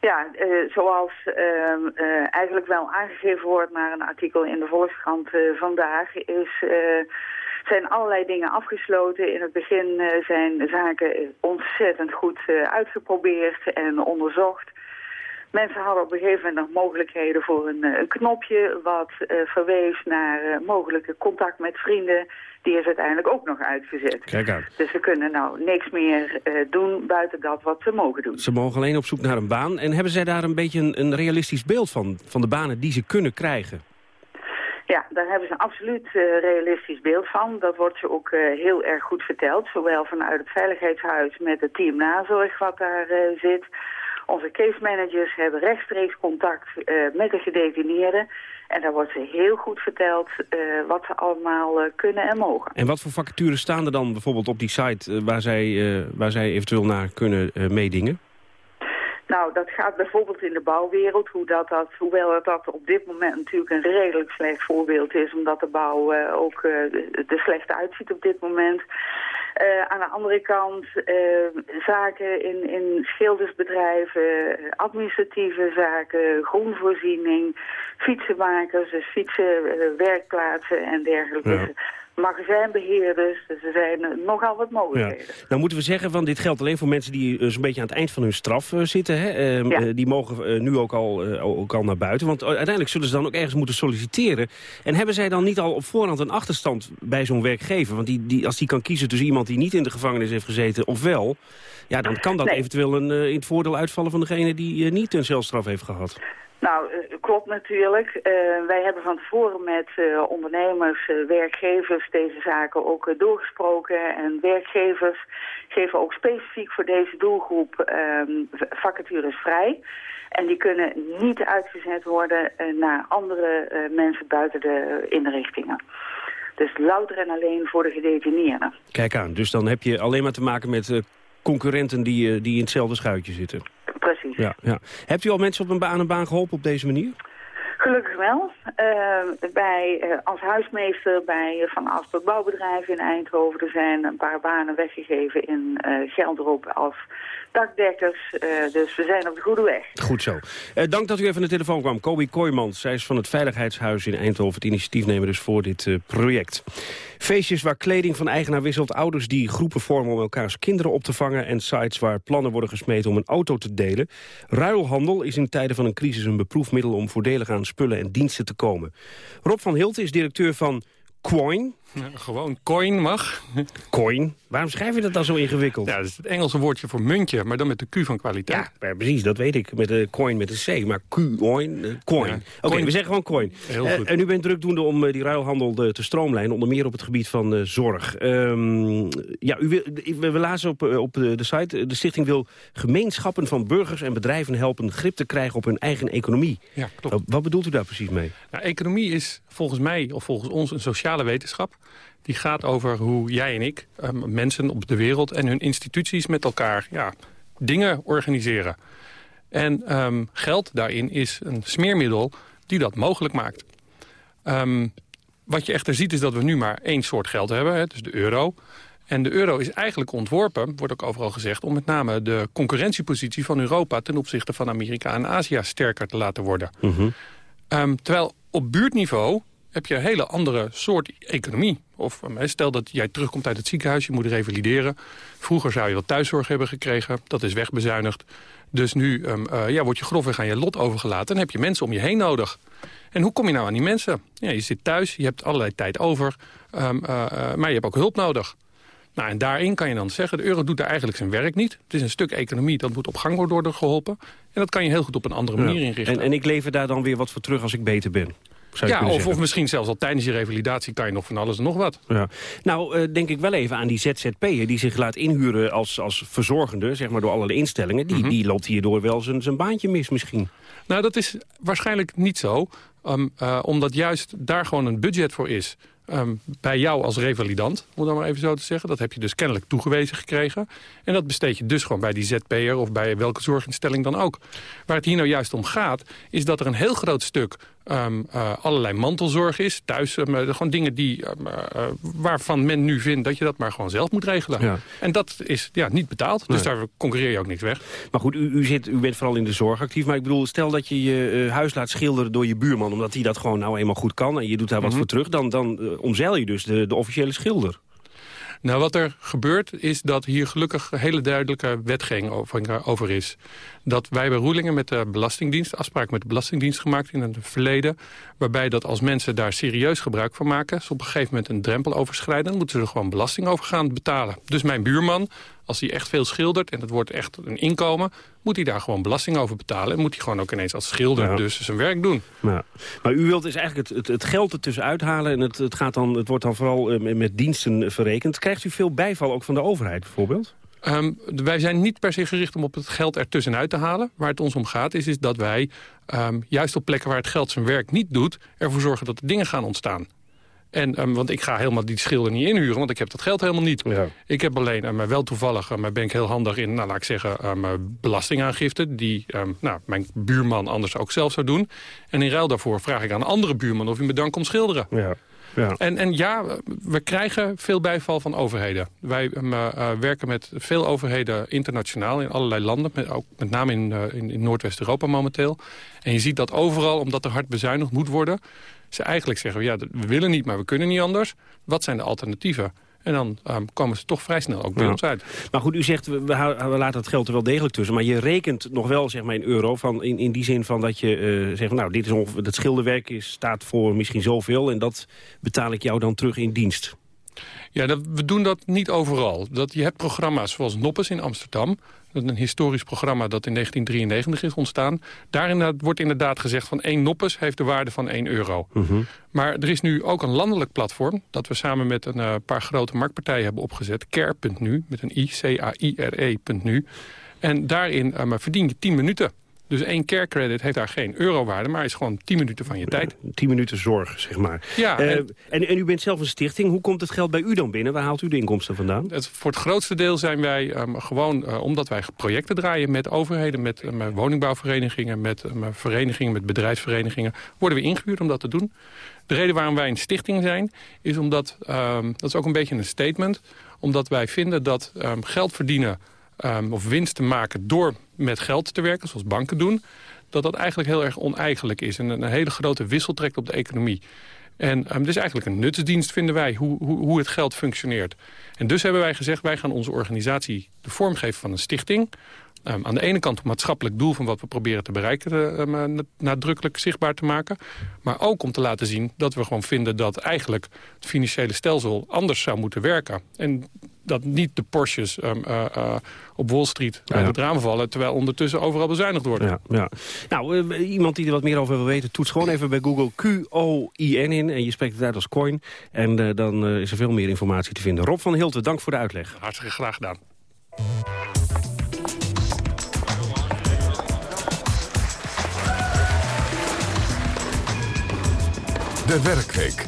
Ja, uh, zoals uh, eigenlijk wel aangegeven wordt naar een artikel in de Volkskrant vandaag, is, zijn allerlei dingen afgesloten. In het begin zijn zaken ontzettend goed uitgeprobeerd en onderzocht. Mensen hadden op een gegeven moment nog mogelijkheden voor een, een knopje... wat verwees naar mogelijke contact met vrienden die is uiteindelijk ook nog uitgezet. Kijk uit. Dus ze kunnen nou niks meer uh, doen buiten dat wat ze mogen doen. Ze mogen alleen op zoek naar een baan. En hebben zij daar een beetje een, een realistisch beeld van, van de banen die ze kunnen krijgen? Ja, daar hebben ze een absoluut uh, realistisch beeld van. Dat wordt ze ook uh, heel erg goed verteld. Zowel vanuit het Veiligheidshuis met het team nazorg wat daar zit... Onze case managers hebben rechtstreeks contact uh, met de gedetineerden. En daar wordt ze heel goed verteld uh, wat ze allemaal uh, kunnen en mogen. En wat voor vacatures staan er dan bijvoorbeeld op die site waar, zij, waar zij eventueel naar kunnen meedingen? Nou, dat gaat bijvoorbeeld in de bouwwereld, hoe dat, dat, hoewel dat op dit moment natuurlijk een redelijk slecht voorbeeld is, omdat de bouw uh, ook uh, er slecht uitziet op dit moment. Uh, aan de andere kant zaken in, in schildersbedrijven, administratieve zaken, groenvoorziening, fietsenmakers, dus fietsenwerkplaatsen en dergelijke. Ja magazijnbeheerders. Dus er zijn nogal wat mogelijkheden. Ja. Nou moeten we zeggen, van dit geldt alleen voor mensen die uh, zo'n beetje aan het eind van hun straf uh, zitten. Hè? Ja. die mogen nu ook al, ook al naar buiten. Want uiteindelijk zullen ze dan ook ergens moeten solliciteren. En hebben zij dan niet al op voorhand een achterstand bij zo'n werkgever? Want die, die, als die kan kiezen tussen iemand die niet in de gevangenis heeft gezeten of wel... Ja, dan kan dat nee. eventueel een, in het voordeel uitvallen van degene die niet een celstraf heeft gehad. Nou, uh, klopt natuurlijk. Uh, wij hebben van tevoren met uh, ondernemers, werkgevers deze zaken ook doorgesproken. En werkgevers geven ook specifiek voor deze doelgroep ehm, vacatures vrij. En die kunnen niet uitgezet worden naar andere mensen buiten de inrichtingen. Dus louter en alleen voor de gedetineerden. Kijk aan, dus dan heb je alleen maar te maken met concurrenten die, die in hetzelfde schuitje zitten. Precies. Ja, ja. Hebt u al mensen op een baan, een baan geholpen op deze manier? Gelukkig wel. Uh, bij, uh, als huismeester bij Van Asper Bouwbedrijf in Eindhoven... er zijn een paar banen weggegeven in uh, Gelderop als dakdekkers. dus we zijn op de goede weg. Goed zo. dank dat u even aan de telefoon kwam. Kobi Kooijmans, zij is van het Veiligheidshuis in Eindhoven... het initiatiefnemer dus voor dit project. Feestjes waar kleding van eigenaar wisselt, ouders die groepen vormen om elkaars kinderen op te vangen en sites waar plannen worden gesmeten om een auto te delen. Ruilhandel is in tijden van een crisis een beproefmiddel om voordelig aan spullen en diensten te komen. Rob van Hilten is directeur van Coin. *laughs* Gewoon coin mag. Coin? Waarom schrijf je dat dan zo ingewikkeld? Ja, dat is het Engelse woordje voor muntje, maar dan met de Q van kwaliteit. Ja, precies, dat weet ik. Met de coin met een C, maar Q-coin, uh, coin. Ja, Oké, okay, we zeggen gewoon coin. Heel goed. Uh, en u bent drukdoende om uh, die ruilhandel te stroomlijnen, onder meer op het gebied van zorg. Um, ja, u wil, we, we lazen op, op de, de site, de stichting wil gemeenschappen van burgers en bedrijven helpen grip te krijgen op hun eigen economie. Ja, klopt. wat bedoelt u daar precies mee? Nou, economie is volgens mij, of volgens ons, een sociale wetenschap die gaat over hoe jij en ik, um, mensen op de wereld... en hun instituties met elkaar ja, dingen organiseren. En um, geld daarin is een smeermiddel die dat mogelijk maakt. Um, wat je echter ziet is dat we nu maar één soort geld hebben, hè, dus de euro. En de euro is eigenlijk ontworpen, wordt ook overal gezegd... om met name de concurrentiepositie van Europa... ten opzichte van Amerika en Azië sterker te laten worden. Mm -hmm. terwijl op buurtniveau heb je een hele andere soort economie. Of stel dat jij terugkomt uit het ziekenhuis, je moet revalideren. Vroeger zou je wat thuiszorg hebben gekregen, dat is wegbezuinigd. Dus nu um, uh, ja, word je grofweg aan je lot overgelaten... en heb je mensen om je heen nodig. En hoe kom je nou aan die mensen? Ja, je zit thuis, je hebt allerlei tijd over, um, uh, uh, maar je hebt ook hulp nodig. Nou, en daarin kan je dan zeggen, de euro doet daar eigenlijk zijn werk niet. Het is een stuk economie, dat moet op gang worden geholpen. En dat kan je heel goed op een andere manier ja. inrichten. En, en ik lever daar dan weer wat voor terug als ik beter ben? Ja, of, of, misschien zelfs al tijdens je revalidatie kan je nog van alles en nog wat. Ja. Nou, uh, denk ik wel even aan die ZZP'er die zich laat inhuren als, als verzorgende, zeg maar door allerlei instellingen. Die, mm -hmm. die loopt hierdoor wel zijn, zijn baantje mis misschien. Nou, dat is waarschijnlijk niet zo. Um, uh, omdat juist daar gewoon een budget voor is. Um, bij jou als revalidant, om dat maar even zo te zeggen. Dat heb je dus kennelijk toegewezen gekregen. En dat besteed je dus gewoon bij die ZP'er of bij welke zorginstelling dan ook. Waar het hier nou juist om gaat, is dat er een heel groot stuk ehm, eh, allerlei mantelzorg is. Thuis, um, gewoon dingen die, um, uh, waarvan men nu vindt dat je dat maar gewoon zelf moet regelen. Ja. En dat is ja, niet betaald, dus daar concurreer je ook niks weg. Maar goed, u, u, zit, u bent vooral in de zorg actief. Maar ik bedoel, stel dat je je uh, huis laat schilderen door je buurman... omdat hij dat gewoon nou eenmaal goed kan en je doet daar wat Mhm. voor terug... dan, dan omzeil je dus de, de officiële schilder. Nou, wat er gebeurt is dat hier gelukkig hele duidelijke wetgeving over, over is. Dat wij bij Roelingen met de Belastingdienst, afspraak met de Belastingdienst gemaakt in het verleden, waarbij dat als mensen daar serieus gebruik van maken, ze op een gegeven moment een drempel overschrijden, dan moeten ze er gewoon belasting over gaan betalen. Dus mijn buurman, als hij echt veel schildert en het wordt echt een inkomen, moet hij daar gewoon belasting over betalen. En moet hij gewoon ook ineens als schilder Ja. dus zijn werk doen. Ja. Maar u wilt dus eigenlijk het, het, het geld ertussen uithalen... en het, het, gaat dan, het wordt dan vooral eh, met- diensten verrekend. Krijgt u veel bijval ook van de overheid bijvoorbeeld? Ehm, wij zijn niet per se gericht om op het geld ertussenuit te halen. Waar het ons om gaat is, is dat wij ehm, juist op plekken waar het geld zijn werk niet doet... ervoor zorgen dat er dingen gaan ontstaan. En, ehm, want ik ga helemaal die schilder niet inhuren, want ik heb dat geld helemaal niet. Ik heb alleen, maar wel toevallig, maar ben ik heel handig in, nou, laat ik zeggen, um, belastingaangifte. Die um, nou, mijn buurman anders ook zelf zou doen. En in ruil daarvoor vraag ik aan een andere buurman of hij me dan komt schilderen. Ja. Ja. En, en ja, we krijgen veel bijval van overheden. Wij um, uh, werken met veel overheden internationaal in allerlei landen. Met, ook met name in, uh, in, in Noordwest-Europa momenteel. En je ziet dat overal, omdat er hard bezuinigd moet worden... ze eigenlijk zeggen, ja, we willen niet, maar we kunnen niet anders. Wat zijn de alternatieven? En dan um, komen ze toch vrij snel ook bij Ja. ons uit. Maar goed, u zegt, we, we, laten het geld er wel degelijk tussen. Maar je rekent nog wel zeg maar, in euro. Van, in, in die zin van dat je eh, zegt, van, nou, dit is ongeveer, dat schilderwerk is, staat voor misschien zoveel. En dat betaal ik jou dan terug in dienst. Ja, dat, we doen dat niet overal. Dat, je hebt programma's zoals Noppes in Amsterdam. Een historisch programma dat in 1993 is ontstaan. Daarin wordt inderdaad gezegd van één Noppes heeft de waarde van 1 euro. Maar er is nu ook een landelijk platform... dat we samen met een uh, paar grote marktpartijen hebben opgezet. Care.nu, met een i, C-A-I-R-E.nu. En daarin uh, verdien je 10 minuten. Dus één care credit heeft daar geen eurowaarde... maar is gewoon 10 minuten van je tijd. 10 minuten zorg, zeg maar. Ja, Eh, en- en, en u bent zelf een stichting. Hoe komt het geld bij u dan binnen? Waar haalt u de inkomsten vandaan? Het, voor het grootste deel zijn wij um, gewoon, uh, omdat wij projecten draaien met overheden, met, uh, met woningbouwverenigingen, met verenigingen, met bedrijfsverenigingen, worden we ingehuurd om dat te doen. De reden waarom wij een stichting zijn, is omdat, um, dat is ook een beetje een statement, omdat wij vinden dat um, geld verdienen um, of winst te maken door met geld te werken, zoals banken doen, dat dat eigenlijk heel erg oneigenlijk is en een, hele grote wissel trekt op de economie. En um, het is eigenlijk een nutsdienst, vinden wij, hoe, hoe, hoe het geld functioneert. En dus hebben wij gezegd, wij gaan onze organisatie de vorm geven van een stichting. Um, aan de ene kant het maatschappelijk doel van wat we proberen te bereiken... Um, nadrukkelijk zichtbaar te maken. Maar ook om te laten zien dat we gewoon vinden dat eigenlijk... het financiële stelsel anders zou moeten werken. En dat niet de Porsches um, uh, uh, op Wall Street uit Ja. het raam vallen... terwijl ondertussen overal bezuinigd wordt. Ja, ja. Nou, uh, iemand die er wat meer over wil weten... toets gewoon even bij Google Q-O-I-N in. En je spreekt het uit als coin. En uh, dan uh, is er veel meer informatie te vinden. Rob van Hilten, dank voor de uitleg. Hartstikke graag gedaan. De Werkweek.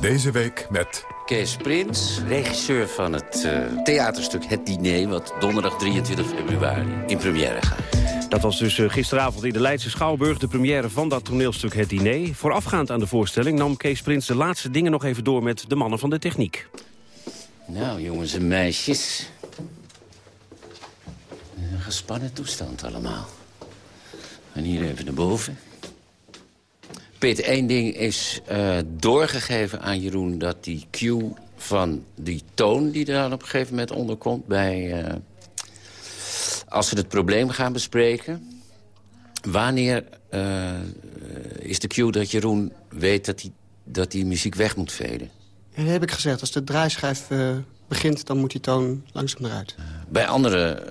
Deze week met... Kees Prins, regisseur van het uh, theaterstuk Het Diner... wat donderdag 23 februari in première gaat. Dat was dus uh, gisteravond in de Leidse Schouwburg... de première van dat toneelstuk Het Diner. Voorafgaand aan de voorstelling nam Kees Prins de laatste dingen nog even door... met de mannen van de techniek. Nou, jongens en meisjes. Een gespannen toestand allemaal. En hier even naar boven. Peter, één ding is uh, doorgegeven aan Jeroen... dat die cue van die toon die er dan op een gegeven moment onderkomt... bij uh, als we het probleem gaan bespreken... wanneer uh, is de cue dat Jeroen weet dat die, dat die muziek weg moet veden? Ja, dat heb ik gezegd. Als de draaischijf begint, dan moet die toon langzaam eruit. bij andere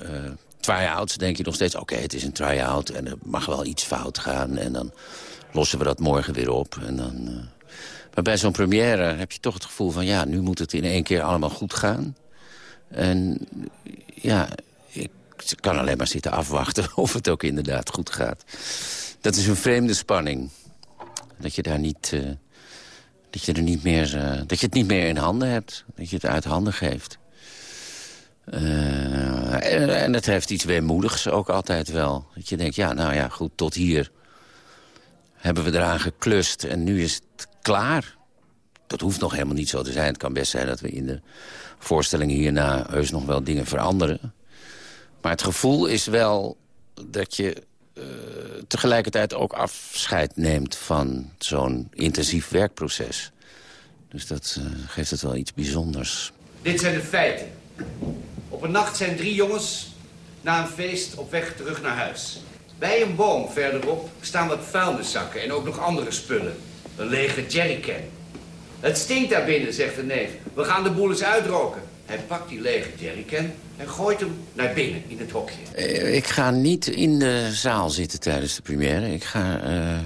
try-outs denk je nog steeds... oké, okay, het is een try-out en er mag wel iets fout gaan... en dan lossen we dat morgen weer op. En dan, uh... Maar bij zo'n première heb je toch het gevoel van... ja, nu moet het in één keer allemaal goed gaan. En ja, ik kan alleen maar zitten afwachten *laughs* of het ook inderdaad goed gaat. Dat is een vreemde spanning. Dat je daar niet... Uh, dat je, er niet meer, uh, dat je het niet meer in handen hebt. Dat je het uit handen geeft. en, en het heeft iets weemoedigs ook altijd wel. Dat je denkt, ja, nou ja, goed, tot hier hebben we eraan geklust en nu is het klaar. Dat hoeft nog helemaal niet zo te zijn. Het kan best zijn dat we in de voorstellingen hierna heus nog wel dingen veranderen. Maar het gevoel is wel dat je uh, tegelijkertijd ook afscheid neemt van zo'n intensief werkproces. Dus dat uh, geeft het wel iets bijzonders. Dit zijn de feiten. Op een nacht zijn drie jongens na een feest op weg terug naar huis. Bij een boom verderop staan wat vuilniszakken en ook nog andere spullen. Een lege jerrycan. Het stinkt daar binnen, zegt de neef. We gaan de boel eens uitroken. Hij pakt die lege jerrycan en gooit hem naar binnen in het hokje. Uh, ik ga niet in de zaal zitten tijdens de première. Ik ga... Uh,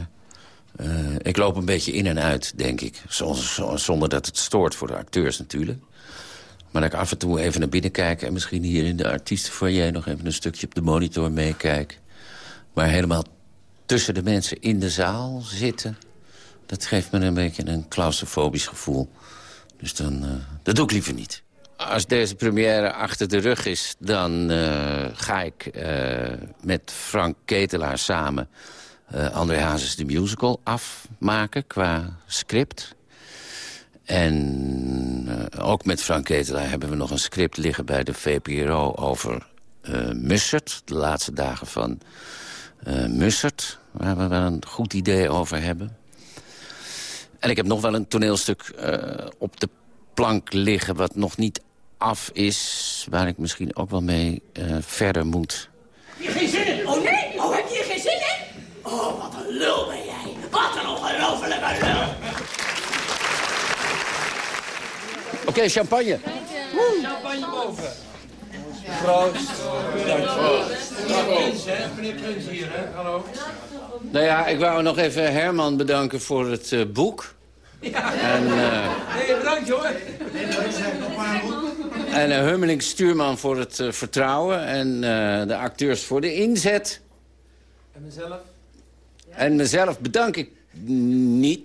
uh, ik loop een beetje in en uit, denk ik. Zonder, zonder dat het stoort voor de acteurs natuurlijk. Maar dat ik af en toe even naar binnen kijk... en misschien hier in de artiestenfoyer nog even een stukje op de monitor meekijk. Maar helemaal tussen de mensen in de zaal zitten... dat geeft me een beetje een claustrofobisch gevoel. Dus dan, uh, dat doe ik liever niet. Als deze première achter de rug is, dan uh, ga ik uh, met Frank Ketelaar samen... André Hazes de musical afmaken qua script... En ook met Frank Ketelaar hebben we nog een script liggen bij de VPRO over Mussert. De laatste dagen van Mussert, waar we wel een goed idee over hebben. En ik heb nog wel een toneelstuk op de plank liggen wat nog niet af is. Waar ik misschien ook wel mee verder moet. Heb je geen zin in? Oh nee? Oh, heb je hier geen zin in? Oh, wat een lul ben jij. Wat een ongelofelijke lul. Oké, okay, champagne. Champagne boven. Proost. Meneer Prins hier, hè? Hallo. Nou ja, ik wou nog even Herman bedanken voor het uh, boek. Ja. En, uh, nee, bedankt hoor. En uh, Hummeling Stuurman voor het uh, vertrouwen. En de acteurs voor de inzet. En mezelf? Ja. En mezelf bedank ik niet.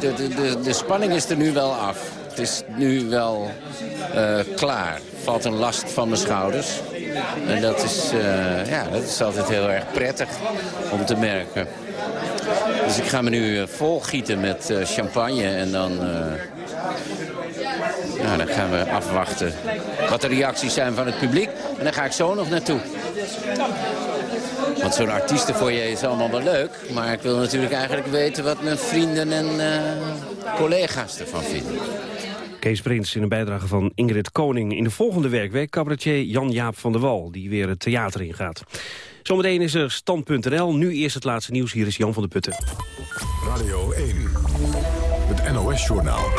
De, de, de, de, spanning is er nu wel af. Het is nu wel uh, klaar. Valt een last van mijn schouders. En dat is, uh, ja, dat is altijd heel erg prettig om te merken. Dus ik ga me nu uh, volgieten met champagne en dan, ja, dan gaan we afwachten wat de reacties zijn van het publiek. En dan ga ik zo nog naartoe. Want zo'n artiestenfoyer is allemaal wel leuk. Maar ik wil natuurlijk eigenlijk weten wat mijn vrienden en uh, collega's ervan vinden. Kees Prins in een bijdrage van Ingrid Koning. In de volgende werkweek cabaretier Jan-Jaap van der Wal... die weer het theater ingaat. Zometeen is er stand.nl. Nu eerst het laatste nieuws. Hier is Jan van der Putten. Radio 1. Het NOS-journaal.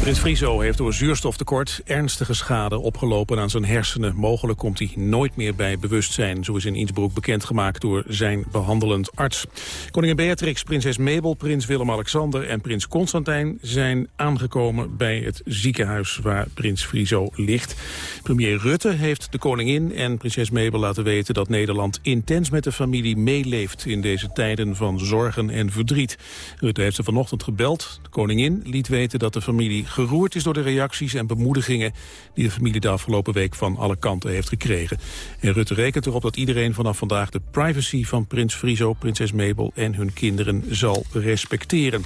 Prins Friso heeft door zuurstoftekort ernstige schade opgelopen aan zijn hersenen. Mogelijk komt hij nooit meer bij bewustzijn. Zo is in Innsbruck bekendgemaakt door zijn behandelend arts. Koningin Beatrix, prinses Mabel, prins Willem-Alexander en prins Constantijn... zijn aangekomen bij het ziekenhuis waar prins Friso ligt. Premier Rutte heeft de koningin en prinses Mabel laten weten... dat Nederland intens met de familie meeleeft in deze tijden van zorgen en verdriet. Rutte heeft ze vanochtend gebeld. De koningin liet weten dat de familie geroerd is door de reacties en bemoedigingen die de familie de afgelopen week van alle kanten heeft gekregen. En Rutte rekent erop dat iedereen vanaf vandaag de privacy van prins Friso, prinses Mabel en hun kinderen zal respecteren.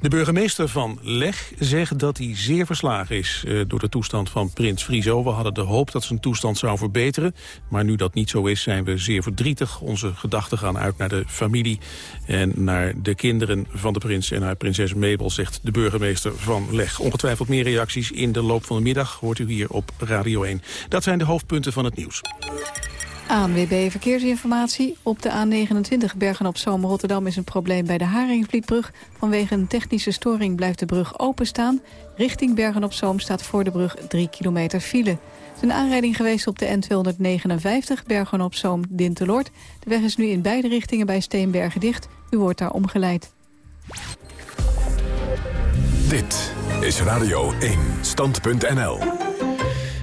De burgemeester van Leg zegt dat hij zeer verslagen is uh, door de toestand van prins Friso. We hadden de hoop dat zijn toestand zou verbeteren. Maar nu dat niet zo is, zijn we zeer verdrietig. Onze gedachten gaan uit naar de familie en naar de kinderen van de prins en haar prinses Mabel, zegt de burgemeester van Leg. Ongetwijfeld meer reacties in de loop van de middag hoort u hier op Radio 1. Dat zijn de hoofdpunten van het nieuws. ANWB Verkeersinformatie. Op de A29 Bergen-op-Zoom Rotterdam is een probleem bij de Haringvlietbrug. Vanwege een technische storing blijft de brug openstaan. Richting Bergen-op-Zoom staat voor de brug 3 kilometer file. Er is een aanrijding geweest op de N259 Bergen-op-Zoom Dinteloord. De weg is nu in beide richtingen bij Steenbergen dicht. U wordt daar omgeleid. Dit is Radio 1, stand.nl.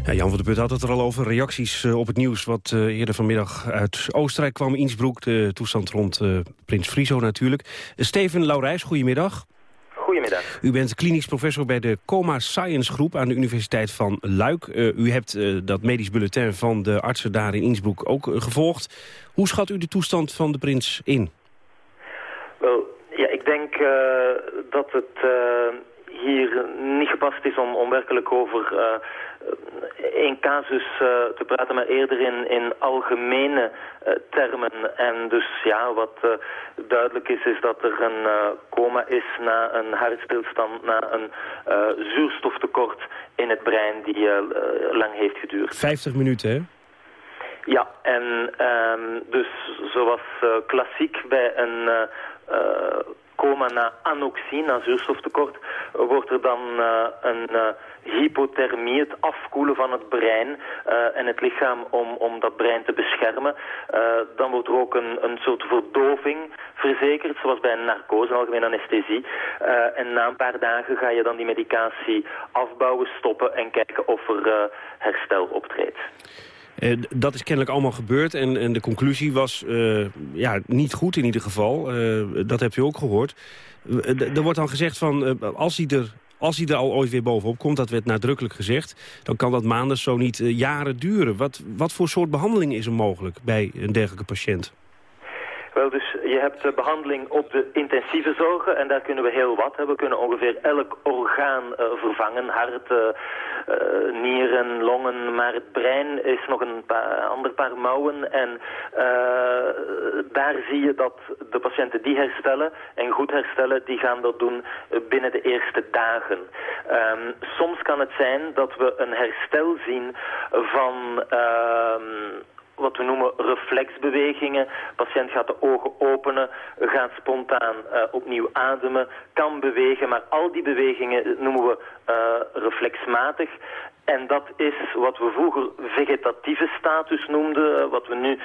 Ja, Jan van der Put had het er al over. Reacties uh, op het nieuws wat uh, eerder vanmiddag uit Oostenrijk kwam. Innsbruck, de toestand rond uh, Prins Friso natuurlijk. Steven Laurijs, goedemiddag. Goedemiddag. U bent klinisch professor bij de Coma Science Groep aan de Universiteit van Luik. U hebt dat medisch bulletin van de artsen daar in Innsbruck ook gevolgd. Hoe schat u de toestand van de prins in? Wel, ja, ik denk dat het hier niet gepast is om, om werkelijk over één casus uh, te praten, maar eerder in, in algemene uh, termen. En dus ja, wat uh, duidelijk is, is dat er een coma is na een hartstilstand, na een zuurstoftekort in het brein die lang heeft geduurd. 50 minuten, hè? Ja, en um, dus zoals klassiek bij een coma na anoxie, na zuurstoftekort, wordt er dan een hypothermie, het afkoelen van het brein uh, en het lichaam om, om dat brein te beschermen. dan wordt er ook een, een soort verdoving verzekerd, zoals bij een narcose, algemene anesthesie. en na een paar dagen ga je dan die medicatie afbouwen, stoppen en kijken of er herstel optreedt. Dat is kennelijk allemaal gebeurd en, en de conclusie was ja, niet goed in ieder geval. Dat hebt u ook gehoord. er wordt dan gezegd van als hij er als hij er al ooit weer bovenop komt, dat werd nadrukkelijk gezegd... dan kan dat maanden, zo niet jaren duren. Wat, wat voor soort behandeling is er mogelijk bij een dergelijke patiënt? Wel, dus je hebt de behandeling op de intensieve zorgen en daar kunnen we heel wat. Hè. We kunnen ongeveer elk orgaan uh, vervangen, hart, uh, uh, nieren, longen, maar het brein is nog een paar, ander paar mouwen. En daar zie je dat de patiënten die herstellen en goed herstellen, die gaan dat doen binnen de eerste dagen. Um, soms kan het zijn dat we een herstel zien van ehm, wat we noemen reflexbewegingen. De patiënt gaat de ogen openen, gaat spontaan uh, opnieuw ademen, kan bewegen, maar al die bewegingen noemen we uh, reflexmatig. En dat is wat we vroeger vegetatieve status noemden, wat we nu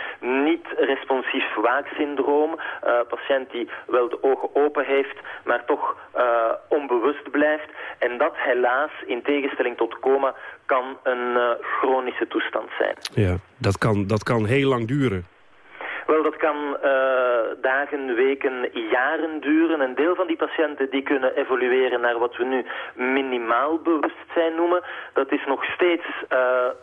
niet responsief waaksyndroom. Uh, patiënt die wel de ogen open heeft, maar toch uh, onbewust blijft. En dat helaas, in tegenstelling tot coma, kan een chronische toestand zijn. Ja, dat kan, dat kan heel lang duren. Wel, dat kan uh, dagen, weken, jaren duren. Een deel van die patiënten die kunnen evolueren naar wat we nu minimaal bewustzijn noemen. Dat is nog steeds uh,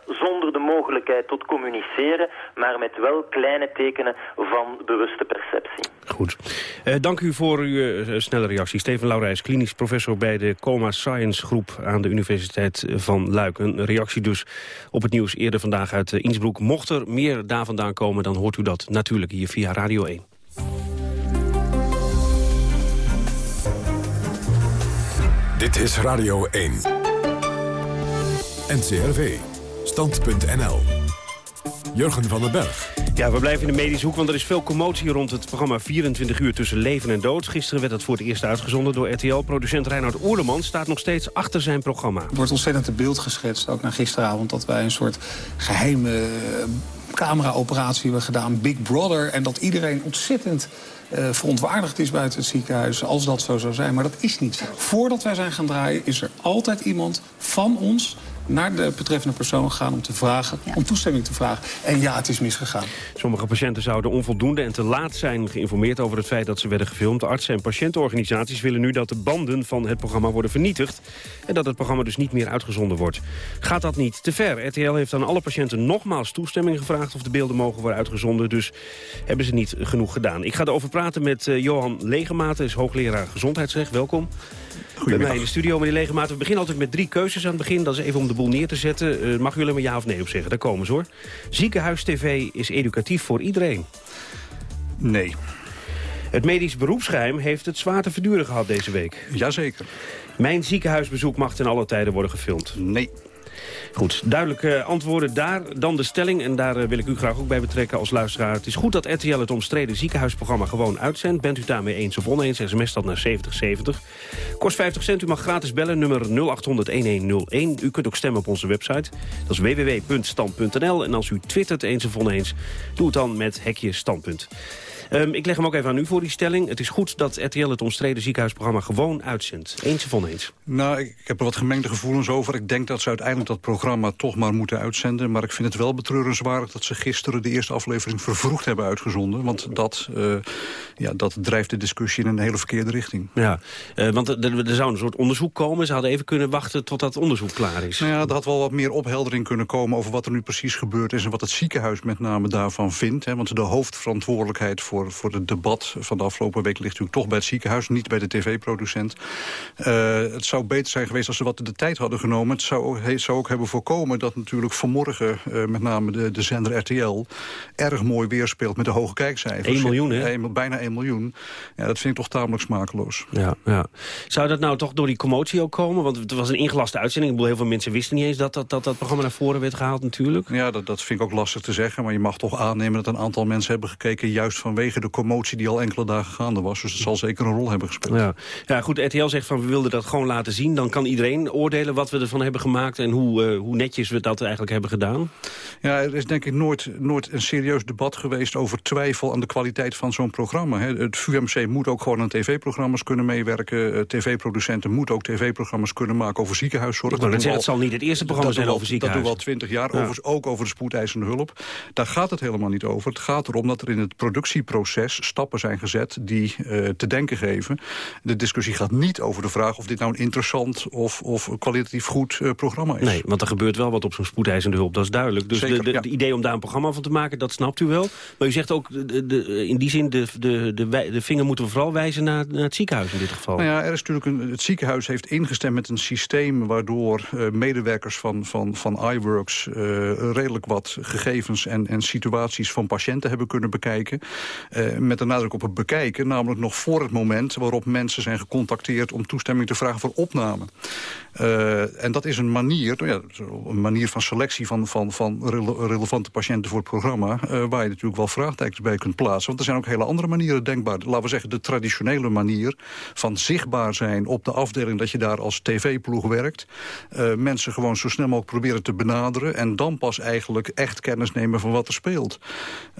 zonder de mogelijkheid tot communiceren, maar met wel kleine tekenen van bewuste perceptie. Goed. Uh, dank u voor uw snelle reactie. Steven Laurijs, klinisch professor bij de Coma Science Groep aan de Universiteit van Luik. Een reactie dus op het nieuws eerder vandaag uit Innsbruck. Mocht er meer daar vandaan komen, dan hoort u dat natuurlijk hier via Radio 1. Dit is Radio 1. NCRV. Stand.nl. Jurgen van den Berg. Ja, we blijven in de medische hoek, want er is veel commotie rond het programma 24 uur tussen leven en dood. Gisteren werd dat voor het eerst uitgezonden door RTL. Producent Reinhard Oerleman staat nog steeds achter zijn programma. Er wordt ontzettend te beeld geschetst, ook na gisteravond... dat wij een soort geheime cameraoperatie hebben gedaan, Big Brother... en dat iedereen ontzettend uh, verontwaardigd is buiten het ziekenhuis... als dat zo zou zijn, maar dat is niet zo. Voordat wij zijn gaan draaien is er altijd iemand van ons naar de betreffende persoon gaan om te vragen, ja. om toestemming te vragen. En ja, het is misgegaan. Sommige patiënten zouden onvoldoende en te laat zijn geïnformeerd over het feit dat ze werden gefilmd. De artsen en patiëntenorganisaties willen nu dat de banden van het programma worden vernietigd en dat het programma dus niet meer uitgezonden wordt. Gaat dat niet te ver? RTL heeft aan alle patiënten nogmaals toestemming gevraagd of de beelden mogen worden uitgezonden, dus hebben ze niet genoeg gedaan. Ik ga erover praten met uh, Johan Legemaat, is hoogleraar gezondheidsrecht. Welkom. Bij mij in de studio, meneer Legemaat. We beginnen altijd met drie keuzes aan het begin. Dat is even om de boel neer te zetten. Uh, mag alleen maar ja of nee op zeggen? Daar komen ze hoor. Ziekenhuis-TV is educatief voor iedereen. Nee. Het medisch beroepsgeheim heeft het zwaar te verduren gehad deze week. Jazeker. Mijn ziekenhuisbezoek mag ten alle tijden worden gefilmd. Nee. Goed, duidelijke antwoorden daar. Dan de stelling, en daar uh, wil ik u graag ook bij betrekken als luisteraar. Het is goed dat RTL het omstreden ziekenhuisprogramma gewoon uitzendt. Bent u daarmee eens of oneens, sms dat naar 7070. Kost 50 cent, u mag gratis bellen, nummer 0800-1101. U kunt ook stemmen op onze website. Dat is www.stand.nl. En als u twittert eens of oneens, doe het dan met hekje standpunt. Ehm, ik leg hem ook even aan u voor die stelling. Het is goed dat RTL het omstreden ziekenhuisprogramma gewoon uitzendt. Eens of oneens? Nou, ik heb er wat gemengde gevoelens over. Ik denk dat ze uiteindelijk dat programma toch maar moeten uitzenden. Maar ik vind het wel betreurenswaardig dat ze gisteren de eerste aflevering vervroegd hebben uitgezonden. Want dat, uh, ja, dat drijft de discussie in een hele verkeerde richting. Ja, uh, want er, er zou een soort onderzoek komen. Ze hadden even kunnen wachten tot dat onderzoek klaar is. Nou ja, er had wel wat meer opheldering kunnen komen over wat er nu precies gebeurd is... en wat het ziekenhuis met name daarvan vindt. Hè, want de hoofdverantwoordelijkheid voor, voor het debat van de afgelopen week... ligt natuurlijk toch bij het ziekenhuis, niet bij de tv-producent. Uh, het zou beter zijn geweest als ze wat de tijd hadden genomen. Het zou, het zou ook hebben voorkomen dat natuurlijk vanmorgen... Uh, met name de, de zender RTL erg mooi weerspeelt met de hoge kijkcijfers. 1 miljoen, hè? Een, bijna 1 miljoen. Ja, dat vind ik toch tamelijk smakeloos. Ja, ja. Zou dat nou toch door die commotie ook komen? Want het was een ingelaste uitzending. Ik bedoel, heel veel mensen wisten niet eens dat dat, dat, dat programma naar voren werd gehaald natuurlijk. Ja, dat, dat vind ik ook lastig te zeggen. Maar je mag toch aannemen dat een aantal mensen hebben gekeken... juist vanwege de commotie die al enkele dagen gaande was. Dus het zal zeker een rol hebben gespeeld. Ja, ja goed, RTL zegt van we wilden dat gewoon laten zien. Dan kan iedereen oordelen wat we ervan hebben gemaakt... en hoe, uh, hoe netjes we dat eigenlijk hebben gedaan. Ja, er is denk ik nooit, nooit een serieus debat geweest... over twijfel aan de kwaliteit van zo'n programma. Hè. Het VUMC moet ook gewoon aan tv-programma's kunnen meewerken. TV-producenten moeten ook tv-programma's kunnen maken over ziekenhuiszorg. Ik dat, het zal niet het eerste programma zijn over ziekenhuis. Dat doen we al twintig jaar, ja. overigens ook over de spoedeisende hulp. Daar gaat het helemaal niet over. Het gaat erom dat er in het productieproces stappen zijn gezet... die uh, te denken geven. De discussie gaat niet over de vraag of dit nou een interessant... of, of kwalitatief goed uh, programma is. Nee, want er gebeurt wel wat op zo'n spoedeisende hulp, dat is duidelijk. Dus Zeker, de, de, ja. de, idee om daar een programma van te maken, dat snapt u wel. Maar u zegt ook, de, de, in die zin, de, de, de, de vinger moeten we vooral wijzen naar, naar het ziekenhuis in dit geval. Nou ja, er is natuurlijk een, het ziekenhuis heeft ingestemd met een systeem... waardoor uh, medewerkers van, van, van iWorks redelijk wat gegevens en, en situaties van patiënten hebben kunnen bekijken. Uh, met een nadruk op het bekijken, namelijk nog voor het moment waarop mensen zijn gecontacteerd om toestemming te vragen voor opname. Uh, en dat is een manier, ja, een manier van selectie van, van, van rele relevante patiënten voor het programma... Uh, waar je natuurlijk wel vraagtekens bij kunt plaatsen. Want er zijn ook hele andere manieren denkbaar. Laten we zeggen, de traditionele manier van zichtbaar zijn op de afdeling... dat je daar als tv-ploeg werkt. Uh, mensen gewoon zo snel mogelijk proberen te benaderen... en dan pas eigenlijk echt kennis nemen van wat er speelt.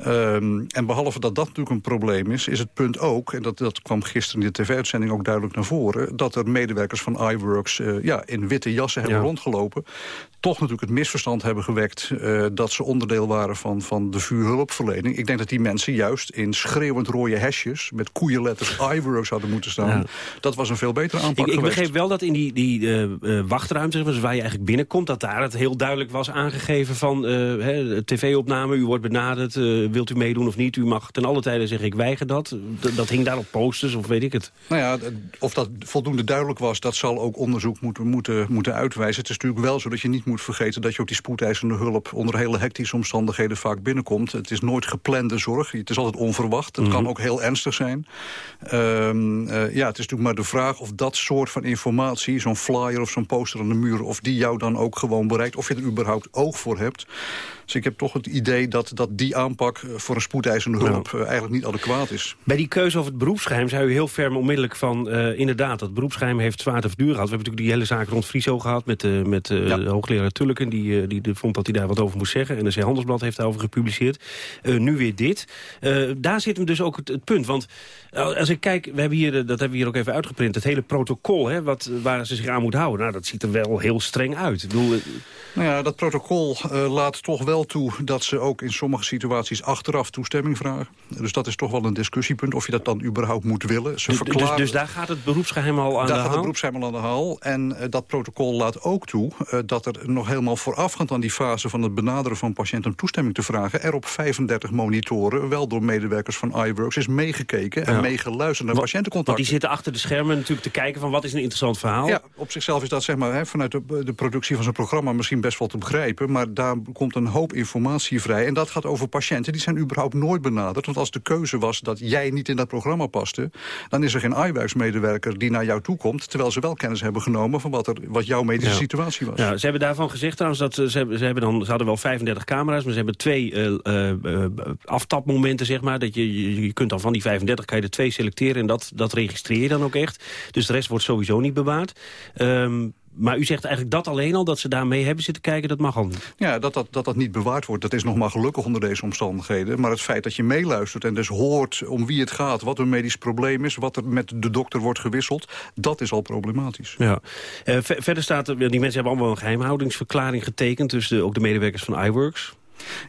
Um, en behalve dat dat natuurlijk een probleem is... is het punt ook, en dat, dat kwam gisteren in de tv-uitzending ook duidelijk naar voren... dat er medewerkers van iWorks ja, in witte jassen hebben ja. rondgelopen... toch natuurlijk het misverstand hebben gewekt... Uh, dat ze onderdeel waren van, van de vuurhulpverlening. Ik denk dat die mensen juist in schreeuwend rode hesjes... met koeienletters iWorks hadden moeten staan. Ja. Dat was een veel betere aanpak Ik, ik begreep wel dat in die, die uh, wachtruimte, dus waar je eigenlijk binnenkomt... dat daar het heel duidelijk was aangegeven van tv-opname... u wordt benaderd, wilt u meedoen of niet? U mag ten alle tijde zeggen, ik weiger dat. D dat hing daar op posters of weet ik het. Nou ja, of dat voldoende duidelijk was... dat zal ook onderzoek moeten, moeten, moeten uitwijzen. Het is natuurlijk wel zo dat je niet moet vergeten... dat je ook die spoedeisende hulp onder hele hectische omstandigheden vaak binnenkomt. Het is nooit geplande zorg. Het is altijd onverwacht. Het mm -hmm. kan ook heel ernstig zijn. Um, uh, ja, het is natuurlijk maar de vraag of dat soort van informatie... zo'n flyer of zo'n poster aan de muur... of die jou dan ook gewoon bereikt. Of je er überhaupt oog voor hebt. Dus ik heb toch het idee dat, dat die aanpak voor een spoedeisende hulp uh, eigenlijk niet adequaat is. Bij die keuze over het beroepsgeheim zei u heel ferm onmiddellijk van... Uh, inderdaad, dat beroepsgeheim heeft zwaar te verduren gehad. We hebben natuurlijk die hele zaak rond Friso gehad met, uh, met ja. de hoogleraar Tulleken... Die, die, die vond dat hij daar wat over moest zeggen. NRC Handelsblad heeft daarover gepubliceerd. nu weer dit. daar zit hem dus ook het, het punt. Want als ik kijk, we hebben hier, dat hebben we hier ook even uitgeprint... het hele protocol hè, wat, waar ze zich aan moet houden. Nou, dat ziet er wel heel streng uit. Ik bedoel, nou ja, dat protocol laat toch wel toe dat ze ook in sommige situaties achteraf toestemming vragen. Dus dat is toch wel een discussiepunt of je dat dan überhaupt moet willen. Ze dus, dus, dus daar gaat het beroepsgeheim al aan daar de haal? Daar gaat het beroepsgeheim al aan de haal. En uh, dat protocol laat ook toe uh, dat er nog helemaal voorafgaand aan die fase van het benaderen van patiënten om toestemming te vragen, er op 35 monitoren, wel door medewerkers van iWorks, is meegekeken ja. en meegeluisterd naar patiëntencontacten. Want die zitten achter de schermen natuurlijk te kijken van wat is een interessant verhaal. Ja, op zichzelf is dat zeg maar hè, vanuit de, de productie van zo'n programma misschien best wel te begrijpen, maar daar komt een hoop informatie vrij. En dat gaat over patiënten die zijn überhaupt nooit benaderd. Want als de keuze was dat jij niet in dat programma paste... dan is er geen iWorks-medewerker die naar jou toe komt... terwijl ze wel kennis hebben genomen van wat, er, wat jouw medische ja. situatie was. Ja, ze hebben daarvan gezegd trouwens dat ze, ze, hebben dan, ze hadden wel 35 camera's... maar ze hebben twee uh, uh, aftapmomenten, zeg maar. Dat je, je, je kunt dan van die 35 kan je er twee selecteren... en dat, dat registreer je dan ook echt. Dus de rest wordt sowieso niet bewaard. Um, maar u zegt eigenlijk dat alleen al, dat ze daarmee hebben zitten kijken, dat mag al niet. Ja, dat dat, dat dat niet bewaard wordt, dat is nog maar gelukkig onder deze omstandigheden. Maar het feit dat je meeluistert en dus hoort om wie het gaat... wat een medisch probleem is, wat er met de dokter wordt gewisseld... dat is al problematisch. Ja. Uh, verder staat, er, die mensen hebben allemaal een geheimhoudingsverklaring getekend... dus de, ook de medewerkers van iWorks.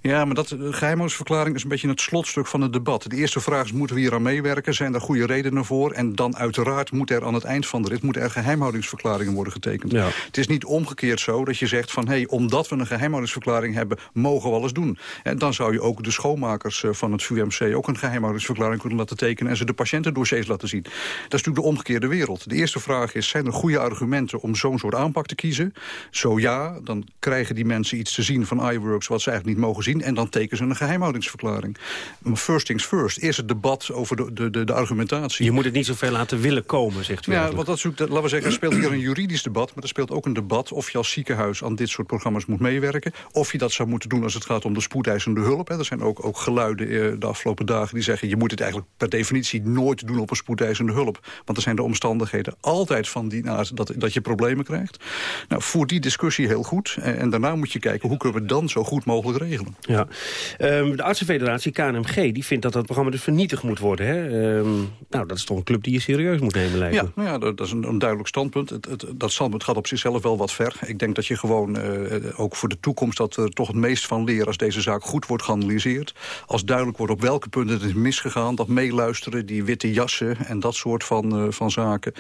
Ja, maar dat geheimhoudingsverklaring is een beetje het slotstuk van het debat. De eerste vraag is, moeten we hier aan meewerken? Zijn er goede redenen voor? En dan uiteraard moet er aan het eind van de rit... moeten er geheimhoudingsverklaringen worden getekend. Ja. Het is niet omgekeerd zo dat je zegt van... hé, hey, omdat we een geheimhoudingsverklaring hebben, mogen we alles doen. En dan zou je ook de schoonmakers eh, van het VUMC... ook een geheimhoudingsverklaring kunnen laten tekenen... en ze de patiëntendossiers laten zien. Dat is natuurlijk de omgekeerde wereld. De eerste vraag is, zijn er goede argumenten om zo'n soort aanpak te kiezen? Zo ja, dan krijgen die mensen iets te zien van iWorks... wat ze eigenlijk niet mogen zien. En dan tekenen ze een geheimhoudingsverklaring. First things first. Eerst het debat over de, de, de, argumentatie. Je moet het niet zoveel laten willen komen, zegt u Ja, want dat zoekt, laten we zeggen, er speelt hier een juridisch debat. Maar er speelt ook een debat of je als ziekenhuis aan dit soort programma's moet meewerken. Of je dat zou moeten doen als het gaat om de spoedeisende hulp. Hè. Er zijn ook, ook geluiden eh, de afgelopen dagen die zeggen... je moet het eigenlijk per definitie nooit doen op een spoedeisende hulp. Want er zijn de omstandigheden altijd van die naast dat, dat je problemen krijgt. Nou, voer die discussie heel goed. En, en daarna moet je kijken hoe kunnen we dan zo goed mogelijk regelen. Ja. Um, de artsenfederatie KNMG die vindt dat dat programma dus vernietigd moet worden. Hè? Um, nou, dat is toch een club die je serieus moet nemen, lijkt ja, nou ja, dat is een, een duidelijk standpunt. Het, het, dat standpunt gaat op zichzelf wel wat ver. Ik denk dat je gewoon, uh, ook voor de toekomst... dat er toch het meest van leren als deze zaak goed wordt geanalyseerd. Als duidelijk wordt op welke punten het is misgegaan. Dat meeluisteren, die witte jassen en dat soort van, uh, van zaken.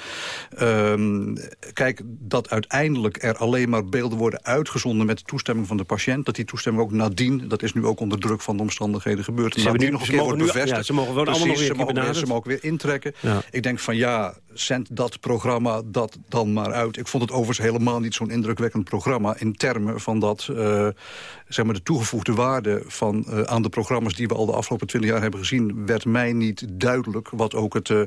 Um, kijk, dat uiteindelijk er alleen maar beelden worden uitgezonden... met de toestemming van de patiënt. Dat die toestemming ook nadien, dat is nu ook onder druk van de omstandigheden gebeurd. Ze, hebben nu, nog een keer wordt bevestigd. Ja, ze mogen wel Precies, allemaal nog weer, ze mogen, weer, ze mogen weer intrekken. Ja. Ik denk van ja, zend dat programma dat dan maar uit. Ik vond het overigens helemaal niet zo'n indrukwekkend programma... in termen van dat, uh, zeg maar de toegevoegde waarde van, uh, aan de programma's... die we al de afgelopen twintig jaar hebben gezien... werd mij niet duidelijk wat ook het, uh,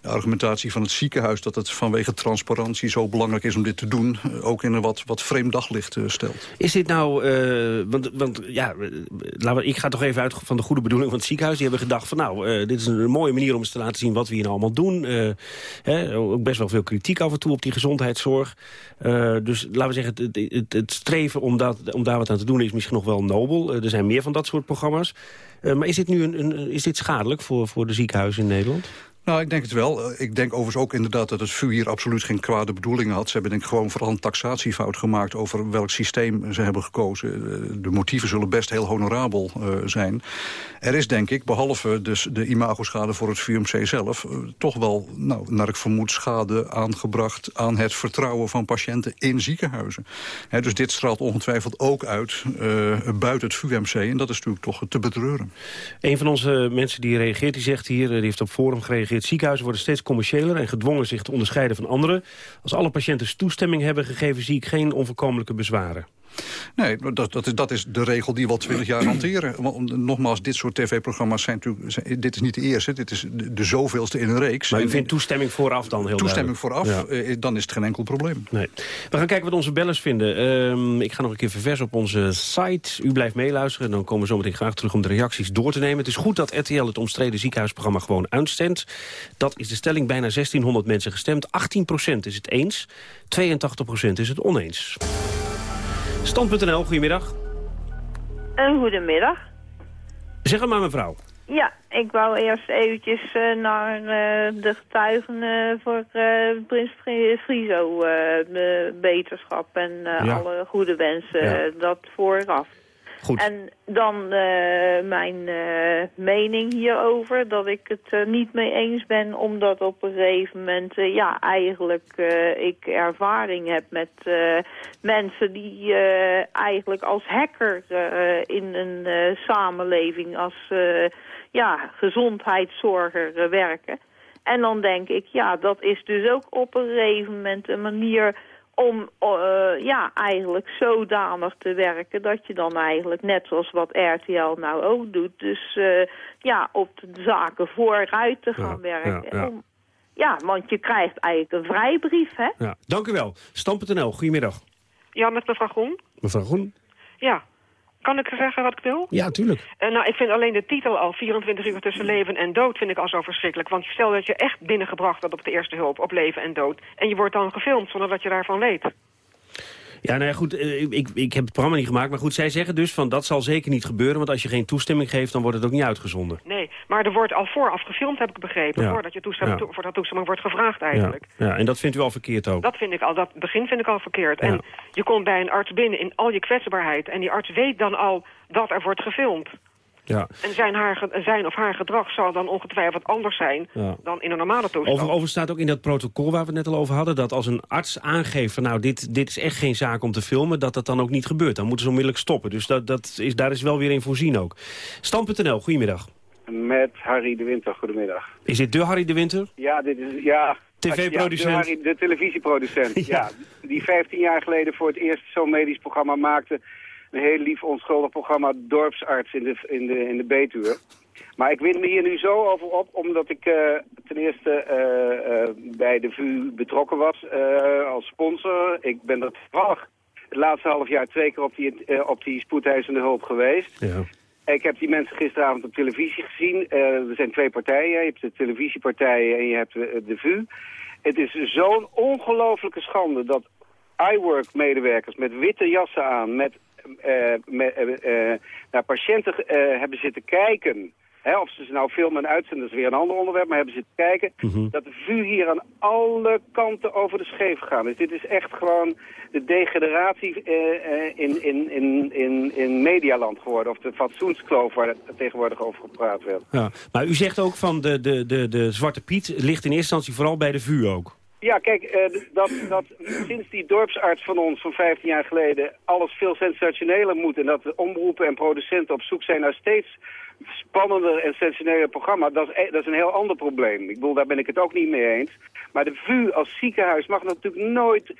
de argumentatie van het ziekenhuis... dat het vanwege transparantie zo belangrijk is om dit te doen... ook in een wat, wat vreemd daglicht stelt. Is dit nou... want, want ja, laten we, ik ga toch even uit van de goede bedoeling van het ziekenhuis. Die hebben gedacht van nou, dit is een mooie manier om eens te laten zien... wat we hier allemaal doen... Hè, ook best wel veel kritiek af en toe op die gezondheidszorg. Dus laten we zeggen, het, het, het, streven om, dat, om daar wat aan te doen is misschien nog wel nobel. Uh, er zijn meer van dat soort programma's. Uh, maar is dit nu een, een, is dit schadelijk voor, voor de ziekenhuizen in Nederland? Nou, ik denk het wel. Ik denk overigens ook inderdaad dat het VU hier absoluut geen kwade bedoelingen had. Ze hebben denk ik gewoon vooral een taxatiefout gemaakt over welk systeem ze hebben gekozen. De motieven zullen best heel honorabel uh, zijn. Er is denk ik, behalve dus de imagoschade voor het VUMC zelf... Toch wel, nou, naar ik vermoed, schade aangebracht aan het vertrouwen van patiënten in ziekenhuizen. Dus dit straalt ongetwijfeld ook uit buiten het VUMC. En dat is natuurlijk toch te betreuren. Een van onze mensen die reageert, die zegt hier, die heeft op forum gereageerd Ziekenhuizen worden steeds commerciëler en gedwongen zich te onderscheiden van anderen. Als alle patiënten toestemming hebben gegeven, zie ik geen onvoorkomelijke bezwaren. Nee, dat, dat, is, dat is de regel die we al twintig jaar hanteren. Want, nogmaals, dit soort tv-programma's zijn natuurlijk... Zijn, dit is niet de eerste, dit is de, de zoveelste in een reeks. Maar u vindt toestemming vooraf dan heel Toestemming vooraf, ja. eh, dan is het geen enkel probleem. Nee. We gaan kijken wat onze bellers vinden. Uh, ik ga nog een keer verversen op onze site. U blijft meeluisteren en dan komen we zo meteen graag terug om de reacties door te nemen. Het is goed dat RTL het omstreden ziekenhuisprogramma gewoon uitstemt. Dat is de stelling. Bijna 1600 mensen gestemd. 18% is het eens, 82% is het oneens. Stand.nl, goedemiddag. Een goedemiddag. Zeg het maar, mevrouw. Ja, ik wou eerst eventjes uh, naar uh, de getuigen uh, voor Prins Friso beterschap en ja. alle goede wensen. Ja. Dat vooraf. En dan uh, mijn uh, mening hierover, dat ik het uh, niet mee eens ben, omdat op een gegeven moment, ja, eigenlijk ik ervaring heb met mensen die eigenlijk als hacker in een samenleving als ja, gezondheidszorger werken. En dan denk ik, ja, dat is dus ook op een gegeven moment een manier om uh, ja, eigenlijk zodanig te werken dat je dan eigenlijk, net zoals wat RTL nou ook doet, dus uh, ja, op de zaken vooruit te gaan ja, werken. Ja, Om, ja, want je krijgt eigenlijk een vrijbrief, hè? Ja, dank u wel. Stam.nl, goedemiddag. Ja, met mevrouw Groen. Mevrouw Groen. Ja, kan ik zeggen wat ik wil? Ja, tuurlijk. Uh, nou, ik vind alleen de titel al 24 uur tussen leven en dood vind ik al zo verschrikkelijk. Want stel dat je echt binnengebracht wordt op de eerste hulp, op leven en dood. En je wordt dan gefilmd zonder dat je daarvan weet. Ja, nou ja, goed, eh, ik, ik heb het programma niet gemaakt. Maar goed, zij zeggen dus van dat zal zeker niet gebeuren. Want als je geen toestemming geeft, dan wordt het ook niet uitgezonden. Nee, maar er wordt al vooraf gefilmd, heb ik begrepen. Ja. Voordat je toestemming, Ja. voordat toestemming wordt gevraagd eigenlijk. ja, en dat vindt u al verkeerd ook. Dat vind ik al, dat begin vind ik al verkeerd. En je komt bij een arts binnen in al je kwetsbaarheid. En die arts weet dan al dat er wordt gefilmd. Ja. En zijn, haar, zijn of haar gedrag zal dan ongetwijfeld anders zijn Ja. dan in een normale toestand. Over, over staat ook in dat protocol waar we het net al over hadden... dat als een arts aangeeft van nou, dit, dit is echt geen zaak om te filmen... dat dat dan ook niet gebeurt. Dan moeten ze onmiddellijk stoppen. Dus dat, dat is, daar is wel weer in voorzien ook. Stand.nl, goedemiddag. Met Harry de Winter, goedemiddag. Is dit de Harry de Winter? Ja, dit is, ja... TV-producent. Ja, de, Harry- de televisieproducent, *laughs* ja. Die 15 jaar geleden voor het eerst zo'n medisch programma maakte. Een heel lief, onschuldig programma, Dorpsarts in de, in de, in de Betuwe. Maar ik win me hier nu zo over op, omdat ik eh, ten eerste eh, eh, bij de VU betrokken was als sponsor. Ik ben er toevallig het laatste half jaar twee keer op die, op die spoedeisende hulp geweest. Ja. Ik heb die mensen gisteravond op televisie gezien. Er zijn twee partijen. Je hebt de televisiepartijen en je hebt de, de VU. Het is zo'n ongelofelijke schande dat iWork-medewerkers met witte jassen aan... met, eh, eh, eh, naar patiënten hebben zitten kijken... Hè, of ze ze nou filmen en uitzenden, dat is weer een ander onderwerp, maar hebben zitten kijken... dat de VU hier aan alle kanten over de scheef gegaan is. Dit is echt gewoon de degeneratie eh, in, in, in, in, in medialand geworden. Of de fatsoenskloof waar er tegenwoordig over gepraat werd. Ja. Maar u zegt ook van de, de, de, de Zwarte Piet ligt in eerste instantie vooral bij de VU ook. Ja, kijk, eh, dat, dat sinds die dorpsarts van ons van 15 jaar geleden alles veel sensationeler moet... en dat de omroepen en producenten op zoek zijn naar steeds spannender en sensationeler programma... Dat is, e- dat is een heel ander probleem. Ik bedoel, daar ben ik het ook niet mee eens. Maar de VU als ziekenhuis mag natuurlijk nooit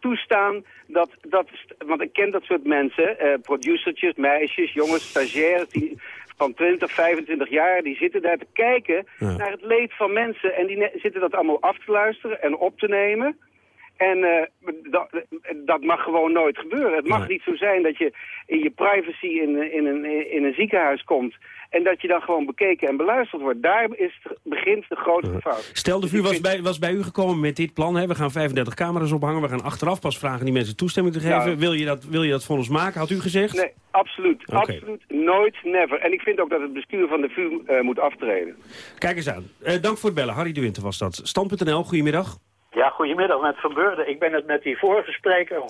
toestaan dat, dat want ik ken dat soort mensen, eh, producertjes, meisjes, jongens, stagiaires, die van 20, 25 jaar, die zitten daar te kijken naar het leed van mensen en die zitten dat allemaal af te luisteren en op te nemen. En eh, dat, dat mag gewoon nooit gebeuren. Het mag niet zo zijn dat je in je privacy in, in, een, in een ziekenhuis komt... en dat je dan gewoon bekeken en beluisterd wordt. Daar is, begint de grootste fout. Stel, de VU was bij, was bij u gekomen met dit plan. Hè? We gaan 35 camera's ophangen. We gaan achteraf pas vragen die mensen toestemming te geven. Ja. Wil, je dat, wil je dat voor ons maken, had u gezegd? Nee, absoluut. Absoluut. Nooit, never. En ik vind ook dat het bestuur van de VU eh, moet aftreden. Kijk eens aan. Eh, dank voor het bellen. Harry de Winter was dat. Stand.nl, goedemiddag. Ja, goedemiddag met Van Beurden. Ik ben het met die vorige spreker 100%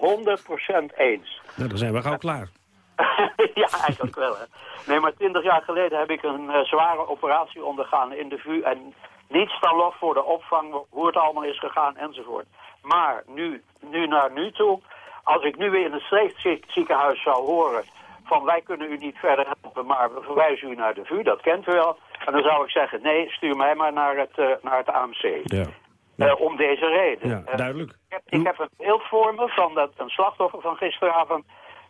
eens. Nou, dan zijn we gauw klaar. *laughs* ja, eigenlijk wel. Hè. Nee, maar twintig jaar geleden heb ik een eh, zware operatie ondergaan in de VU. En niets dan lof voor de opvang, hoe het allemaal is gegaan enzovoort. Maar nu, nu naar nu toe, als ik nu weer in een streekziekenhuis zou horen... van wij kunnen u niet verder helpen, maar we verwijzen u naar de VU, dat kent u wel. En dan zou ik zeggen, nee, stuur mij maar naar het, eh, naar het AMC. Ja. Eh, om deze reden. Ja, Eh, duidelijk. ik heb, ik heb een beeld voor me van dat, een slachtoffer van gisteravond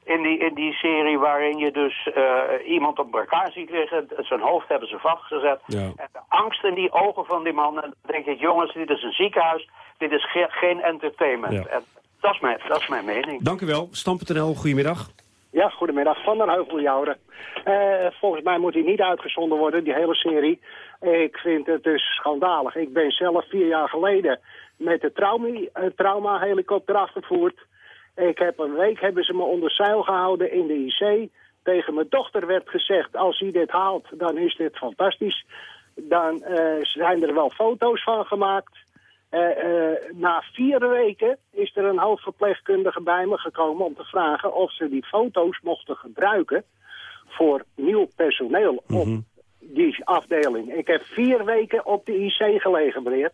in die, in die serie waarin je dus eh, iemand op elkaar ziet liggen. Zijn hoofd hebben ze vastgezet. Ja. En de angst in die ogen van die man. En dan denk ik, jongens, dit is een ziekenhuis. Dit is ge- geen entertainment. Ja. En dat is mijn, dat is mijn mening. Dank u wel. Stam.nl, goedemiddag. Ja, goedemiddag. Van den Heuvel Jouren. Eh, volgens mij moet hij niet uitgezonden worden, die hele serie. Ik vind het dus schandalig. Ik ben zelf vier jaar geleden met de trauma- eh, trauma-helikopter afgevoerd. Ik heb een week hebben ze me onder zeil gehouden in de IC. Tegen mijn dochter werd gezegd, als hij dit haalt, dan is dit fantastisch. Dan eh, zijn er wel foto's van gemaakt. Eh, na vier weken is er een hoofdverpleegkundige bij me gekomen om te vragen of ze die foto's mochten gebruiken voor nieuw personeel op die afdeling. Ik heb vier weken op de IC gelegen, meneer.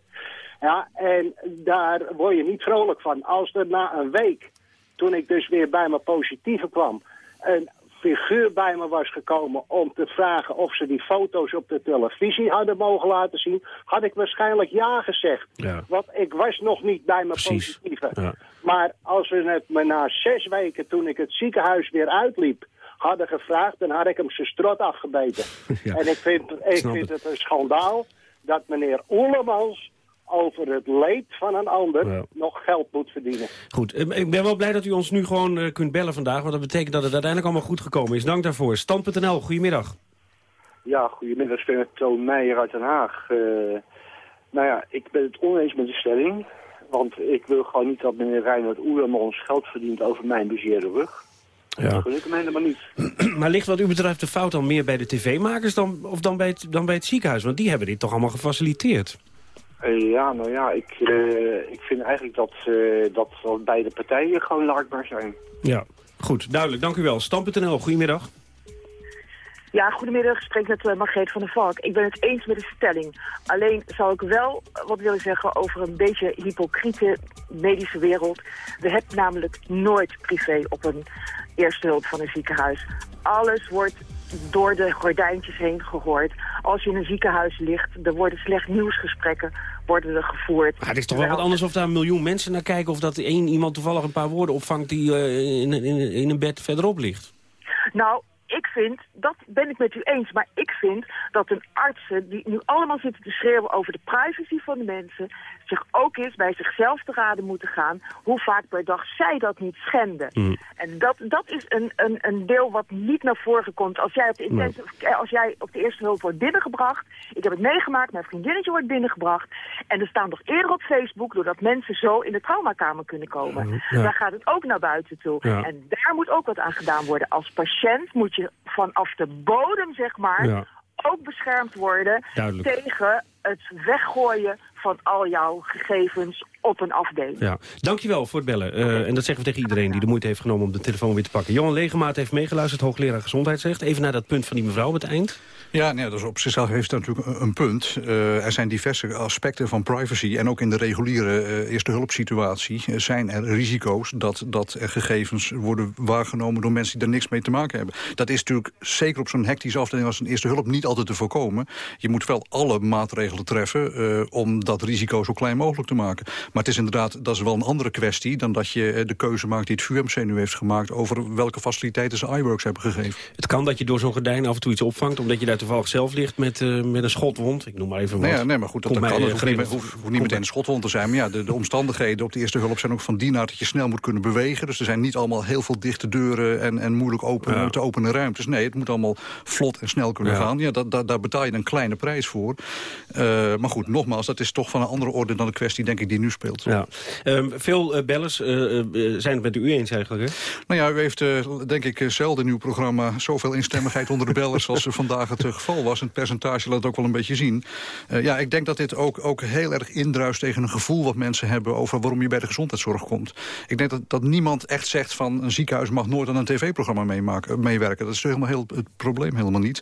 Ja, en daar word je niet vrolijk van. Als er na een week, toen ik dus weer bij mijn positieve kwam, een figuur bij me was gekomen om te vragen of ze die foto's op de televisie hadden mogen laten zien, had ik waarschijnlijk ja gezegd. Ja. Want ik was nog niet bij mijn Precies. positieve. Ja. Maar als we het me na zes weken, toen ik het ziekenhuis weer uitliep, hadden gevraagd, dan had ik hem zijn strot afgebeten. *laughs* Ja. En ik vind, ik vind het. het. een schandaal dat meneer Oelemans over het leed van een ander Ja. nog geld moet verdienen. Goed, eh, ik ben wel blij dat u ons nu gewoon eh, kunt bellen vandaag. Want dat betekent dat het uiteindelijk allemaal goed gekomen is. Dank daarvoor. Stand.nl, goedemiddag. Ja, goedemiddag. Ik ben het Toon Meijer uit Den Haag. Eh, nou ja, ik ben het oneens met de stelling. Want ik wil gewoon niet dat meneer Reinhard Oerman ons geld verdient over mijn bezeerde rug. Ja. Ik helemaal niet. *clears throat* maar ligt wat u betreft de fout dan meer bij de tv-makers dan, of dan bij, het, dan bij het ziekenhuis? Want die hebben dit toch allemaal gefaciliteerd? Eh, ja, nou ja, ik, eh, ik vind eigenlijk dat, eh, dat, dat beide partijen gewoon laakbaar zijn. Ja, goed, duidelijk. Dank u wel. Stam.nl, goedemiddag. Ja, goedemiddag. Ik spreek met uh, Margreet van der Valk. Ik ben het eens met de stelling. Alleen zou ik wel wat willen zeggen over een beetje hypocriete medische wereld. We hebben namelijk nooit privé op een eerste hulp van een ziekenhuis. Alles wordt door de gordijntjes heen gehoord. Als je in een ziekenhuis ligt, er worden slecht nieuwsgesprekken worden er gevoerd. Maar het is toch wel wat anders of daar een miljoen mensen naar kijken... of dat één iemand toevallig een paar woorden opvangt die uh, in, in, in een bed verderop ligt. Nou, ik vind, dat ben ik met u eens, maar ik vind dat een artsen die nu allemaal zitten te schreeuwen over de privacy van de mensen, zich ook eens bij zichzelf te raden moeten gaan hoe vaak per dag zij dat niet schenden. Mm. En dat, dat is een, een, een deel wat niet naar voren komt. Als jij, op de intensive, als jij op de eerste hulp wordt binnengebracht, ik heb het meegemaakt, mijn vriendinnetje wordt binnengebracht, en er staan nog eerder op Facebook, doordat mensen zo in de traumakamer kunnen komen. Ja. Daar gaat het ook naar buiten toe. Ja. En daar moet ook wat aan gedaan worden. Als patiënt moet je vanaf de bodem, zeg maar, Ja. ook beschermd worden Duidelijk. tegen het weggooien van al jouw gegevens op een afdeling. Ja, dankjewel voor het bellen. Eh, en dat zeggen we tegen iedereen die de moeite heeft genomen om de telefoon weer te pakken. Johan Legemaat heeft meegeluisterd, hoogleraar gezondheidsrecht. Even naar dat punt van die mevrouw op het eind. Ja, nee, dat is op zichzelf heeft dat natuurlijk een- punt. Eh, er zijn diverse aspecten van privacy. En ook in de reguliere eh, eerste hulpsituatie eh, zijn er risico's... Dat, dat er gegevens worden waargenomen door mensen die er niks mee te maken hebben. Dat is natuurlijk zeker op zo'n hectische afdeling als een eerste hulp niet altijd te voorkomen. Je moet wel alle maatregelen treffen om dat risico zo klein mogelijk te maken. Maar het is inderdaad, dat is wel een andere kwestie... dan dat je de keuze maakt die het VUMC nu heeft gemaakt... over welke faciliteiten ze iWorks hebben gegeven. Het kan dat je door zo'n gordijn af en toe iets opvangt... omdat je daar toevallig zelf ligt met, eh, met een schotwond. Ik noem maar even wat. Nee, ja, nee, maar goed, dat, dat mij, kan. Het hoeft niet, geregeld- hoeft, hoeft niet meteen een schotwond te zijn. Maar ja, de, de omstandigheden op de eerste hulp zijn ook van die naart dat je snel moet kunnen bewegen. Dus er zijn niet allemaal heel veel dichte deuren en, en moeilijk open, Ja. te openen ruimtes. Nee, het moet allemaal vlot en snel kunnen Ja. gaan. Ja, dat, dat, daar betaal je een kleine prijs voor. Eh, maar goed, nogmaals, dat is toch van een andere orde dan de kwestie, denk ik, die nu speelt. Ja. Ehm, veel eh, bellers zijn het met u eens eigenlijk, hè? Nou ja, u heeft denk ik zelden in uw programma zoveel instemmigheid onder de bellers als vandaag het geval was. En het percentage laat het ook wel een beetje zien. Eh, ja, ik denk dat dit ook, ook heel erg indruist tegen een gevoel wat mensen hebben over waarom je bij de gezondheidszorg komt. Ik denk dat, dat niemand echt zegt van een ziekenhuis mag nooit aan een tv-programma meemaken- meewerken. Dat is helemaal heel, het probleem helemaal niet.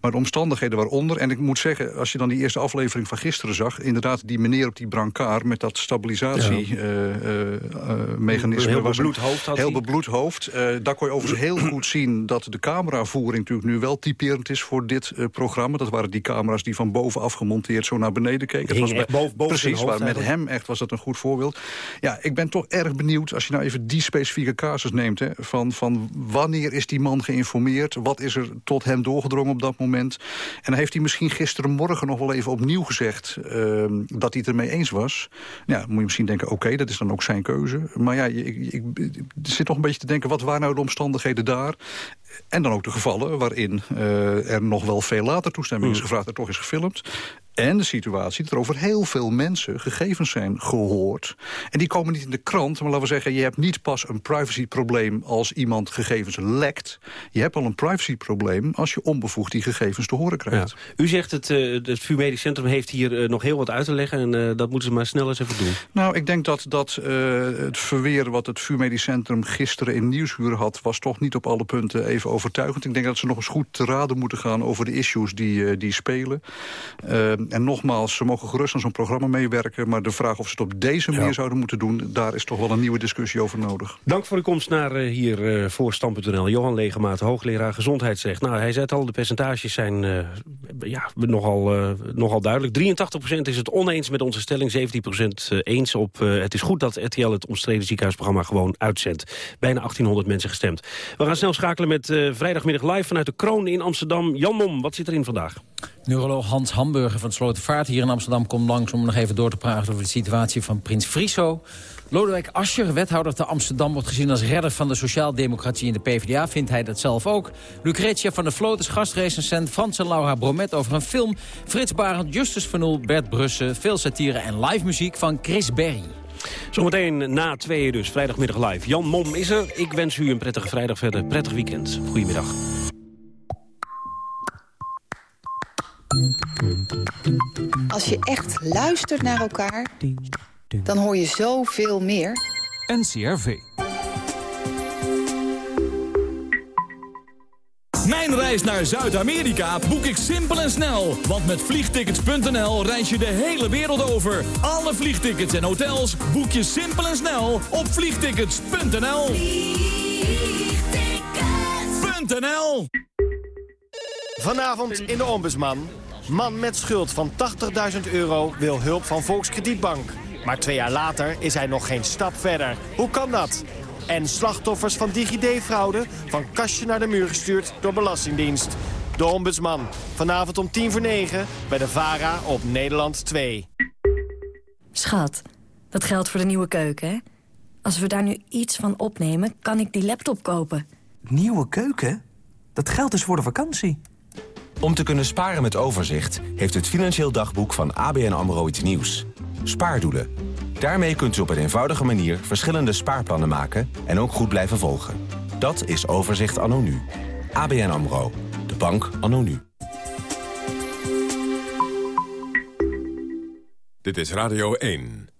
Maar de omstandigheden waaronder, en ik moet zeggen, als je dan die eerste aflevering van gisteren zag, inderdaad die meneer op die brancard met dat stabilisatie-mechanisme. Een heel bebloed hoofd had Heel bebloed hoofd. Daar kon je overigens heel goed zien dat de cameravoering natuurlijk nu wel typerend is voor dit eh, programma. Dat waren die camera's die van bovenaf gemonteerd zo naar beneden keken. Dat was boven- boven precies, waar met hem echt was dat een goed voorbeeld. Ja, ik ben toch erg benieuwd als je nou even die specifieke casus neemt. Hè, van, van wanneer is die man geïnformeerd? Wat is er tot hem doorgedrongen op dat moment? En heeft hij misschien gisterenmorgen nog wel even opnieuw gezegd eh, dat hij het ermee eens was. Ja, moet je misschien denken, oké, dat is dan ook zijn keuze. Maar ja, ik, ik, ik zit nog een beetje te denken, wat waren nou de omstandigheden daar? En dan ook de gevallen waarin eh, er nog wel veel later toestemming is gevraagd... en toch is gefilmd. En de situatie dat er over heel veel mensen gegevens zijn gehoord. En die komen niet in de krant, maar laten we zeggen... je hebt niet pas een privacyprobleem als iemand gegevens lekt. Je hebt al een privacyprobleem als je onbevoegd die gegevens te horen krijgt. U zegt het, eh, het VU Medisch Centrum heeft hier eh, nog heel wat uit te leggen... en eh, dat moeten ze maar snel eens even doen. Nou, ik denk dat, dat het verweer wat het VU Medisch Centrum gisteren in Nieuwsuur had... was toch niet op alle punten even overtuigend. Ik denk dat ze nog eens goed te raden moeten gaan over de issues die, die spelen. Eh, en nogmaals, ze mogen gerust aan zo'n programma meewerken... maar de vraag of ze het op deze manier zouden moeten doen... daar is toch wel een nieuwe discussie over nodig. Dank voor uw komst naar eh, hier eh, voor Stam.nl. Johan Legemaat, hoogleraar gezondheidsrecht. Nou, hij zei het al, de percentages zijn eh, ja, nogal, eh, nogal duidelijk. 83% is het oneens met onze stelling, 17% eens op... het is goed dat RTL het omstreden ziekenhuisprogramma gewoon uitzendt. Bijna 1800 mensen gestemd. We gaan snel schakelen met vrijdagmiddag live vanuit de Kroon in Amsterdam. Jan Mom, wat zit erin vandaag? Neuroloog Hans Hamburger van Slotervaart hier in Amsterdam komt langs... om nog even door te praten over de situatie van Prins Friso. Lodewijk Asscher, wethouder te Amsterdam... wordt gezien als redder van de sociaaldemocratie in de PvdA. Vindt hij dat zelf ook. Lucretia van der Vloot is gastrecensent. Frans en Laura Bromet over een film. Frits Barend, Justus van Oel, Bert Brussen. Veel satire en live muziek van Chris Berry. Zometeen na tweeën dus, vrijdagmiddag live. Jan Mom is er. Ik wens u een prettige vrijdag verder. Prettig weekend. Goedemiddag. Als je echt luistert naar elkaar, dan hoor je zoveel meer. NCRV. Mijn reis naar Zuid-Amerika boek ik simpel en snel. Want met vliegtickets.nl reis je de hele wereld over. Alle vliegtickets en hotels boek je simpel en snel op vliegtickets.nl. Vliegtickets.nl Vanavond in de Ombudsman. Man met schuld van 80.000 euro wil hulp van Volkskredietbank. Maar twee jaar later is hij nog geen stap verder. Hoe kan dat? En slachtoffers van DigiD-fraude van kastje naar de muur gestuurd door Belastingdienst. De Ombudsman. Vanavond om tien voor negen bij de VARA op Nederland 2. Schat, dat geldt voor de nieuwe keuken, hè? Als we daar nu iets van opnemen, kan ik die laptop kopen. Nieuwe keuken? Dat geldt dus voor de vakantie. Om te kunnen sparen met overzicht heeft het Financieel Dagboek van ABN AMRO iets nieuws. Spaardoelen. Daarmee kunt u op een eenvoudige manier verschillende spaarplannen maken en ook goed blijven volgen. Dat is Overzicht anno nu. ABN AMRO. De bank anno nu. Dit is Radio 1.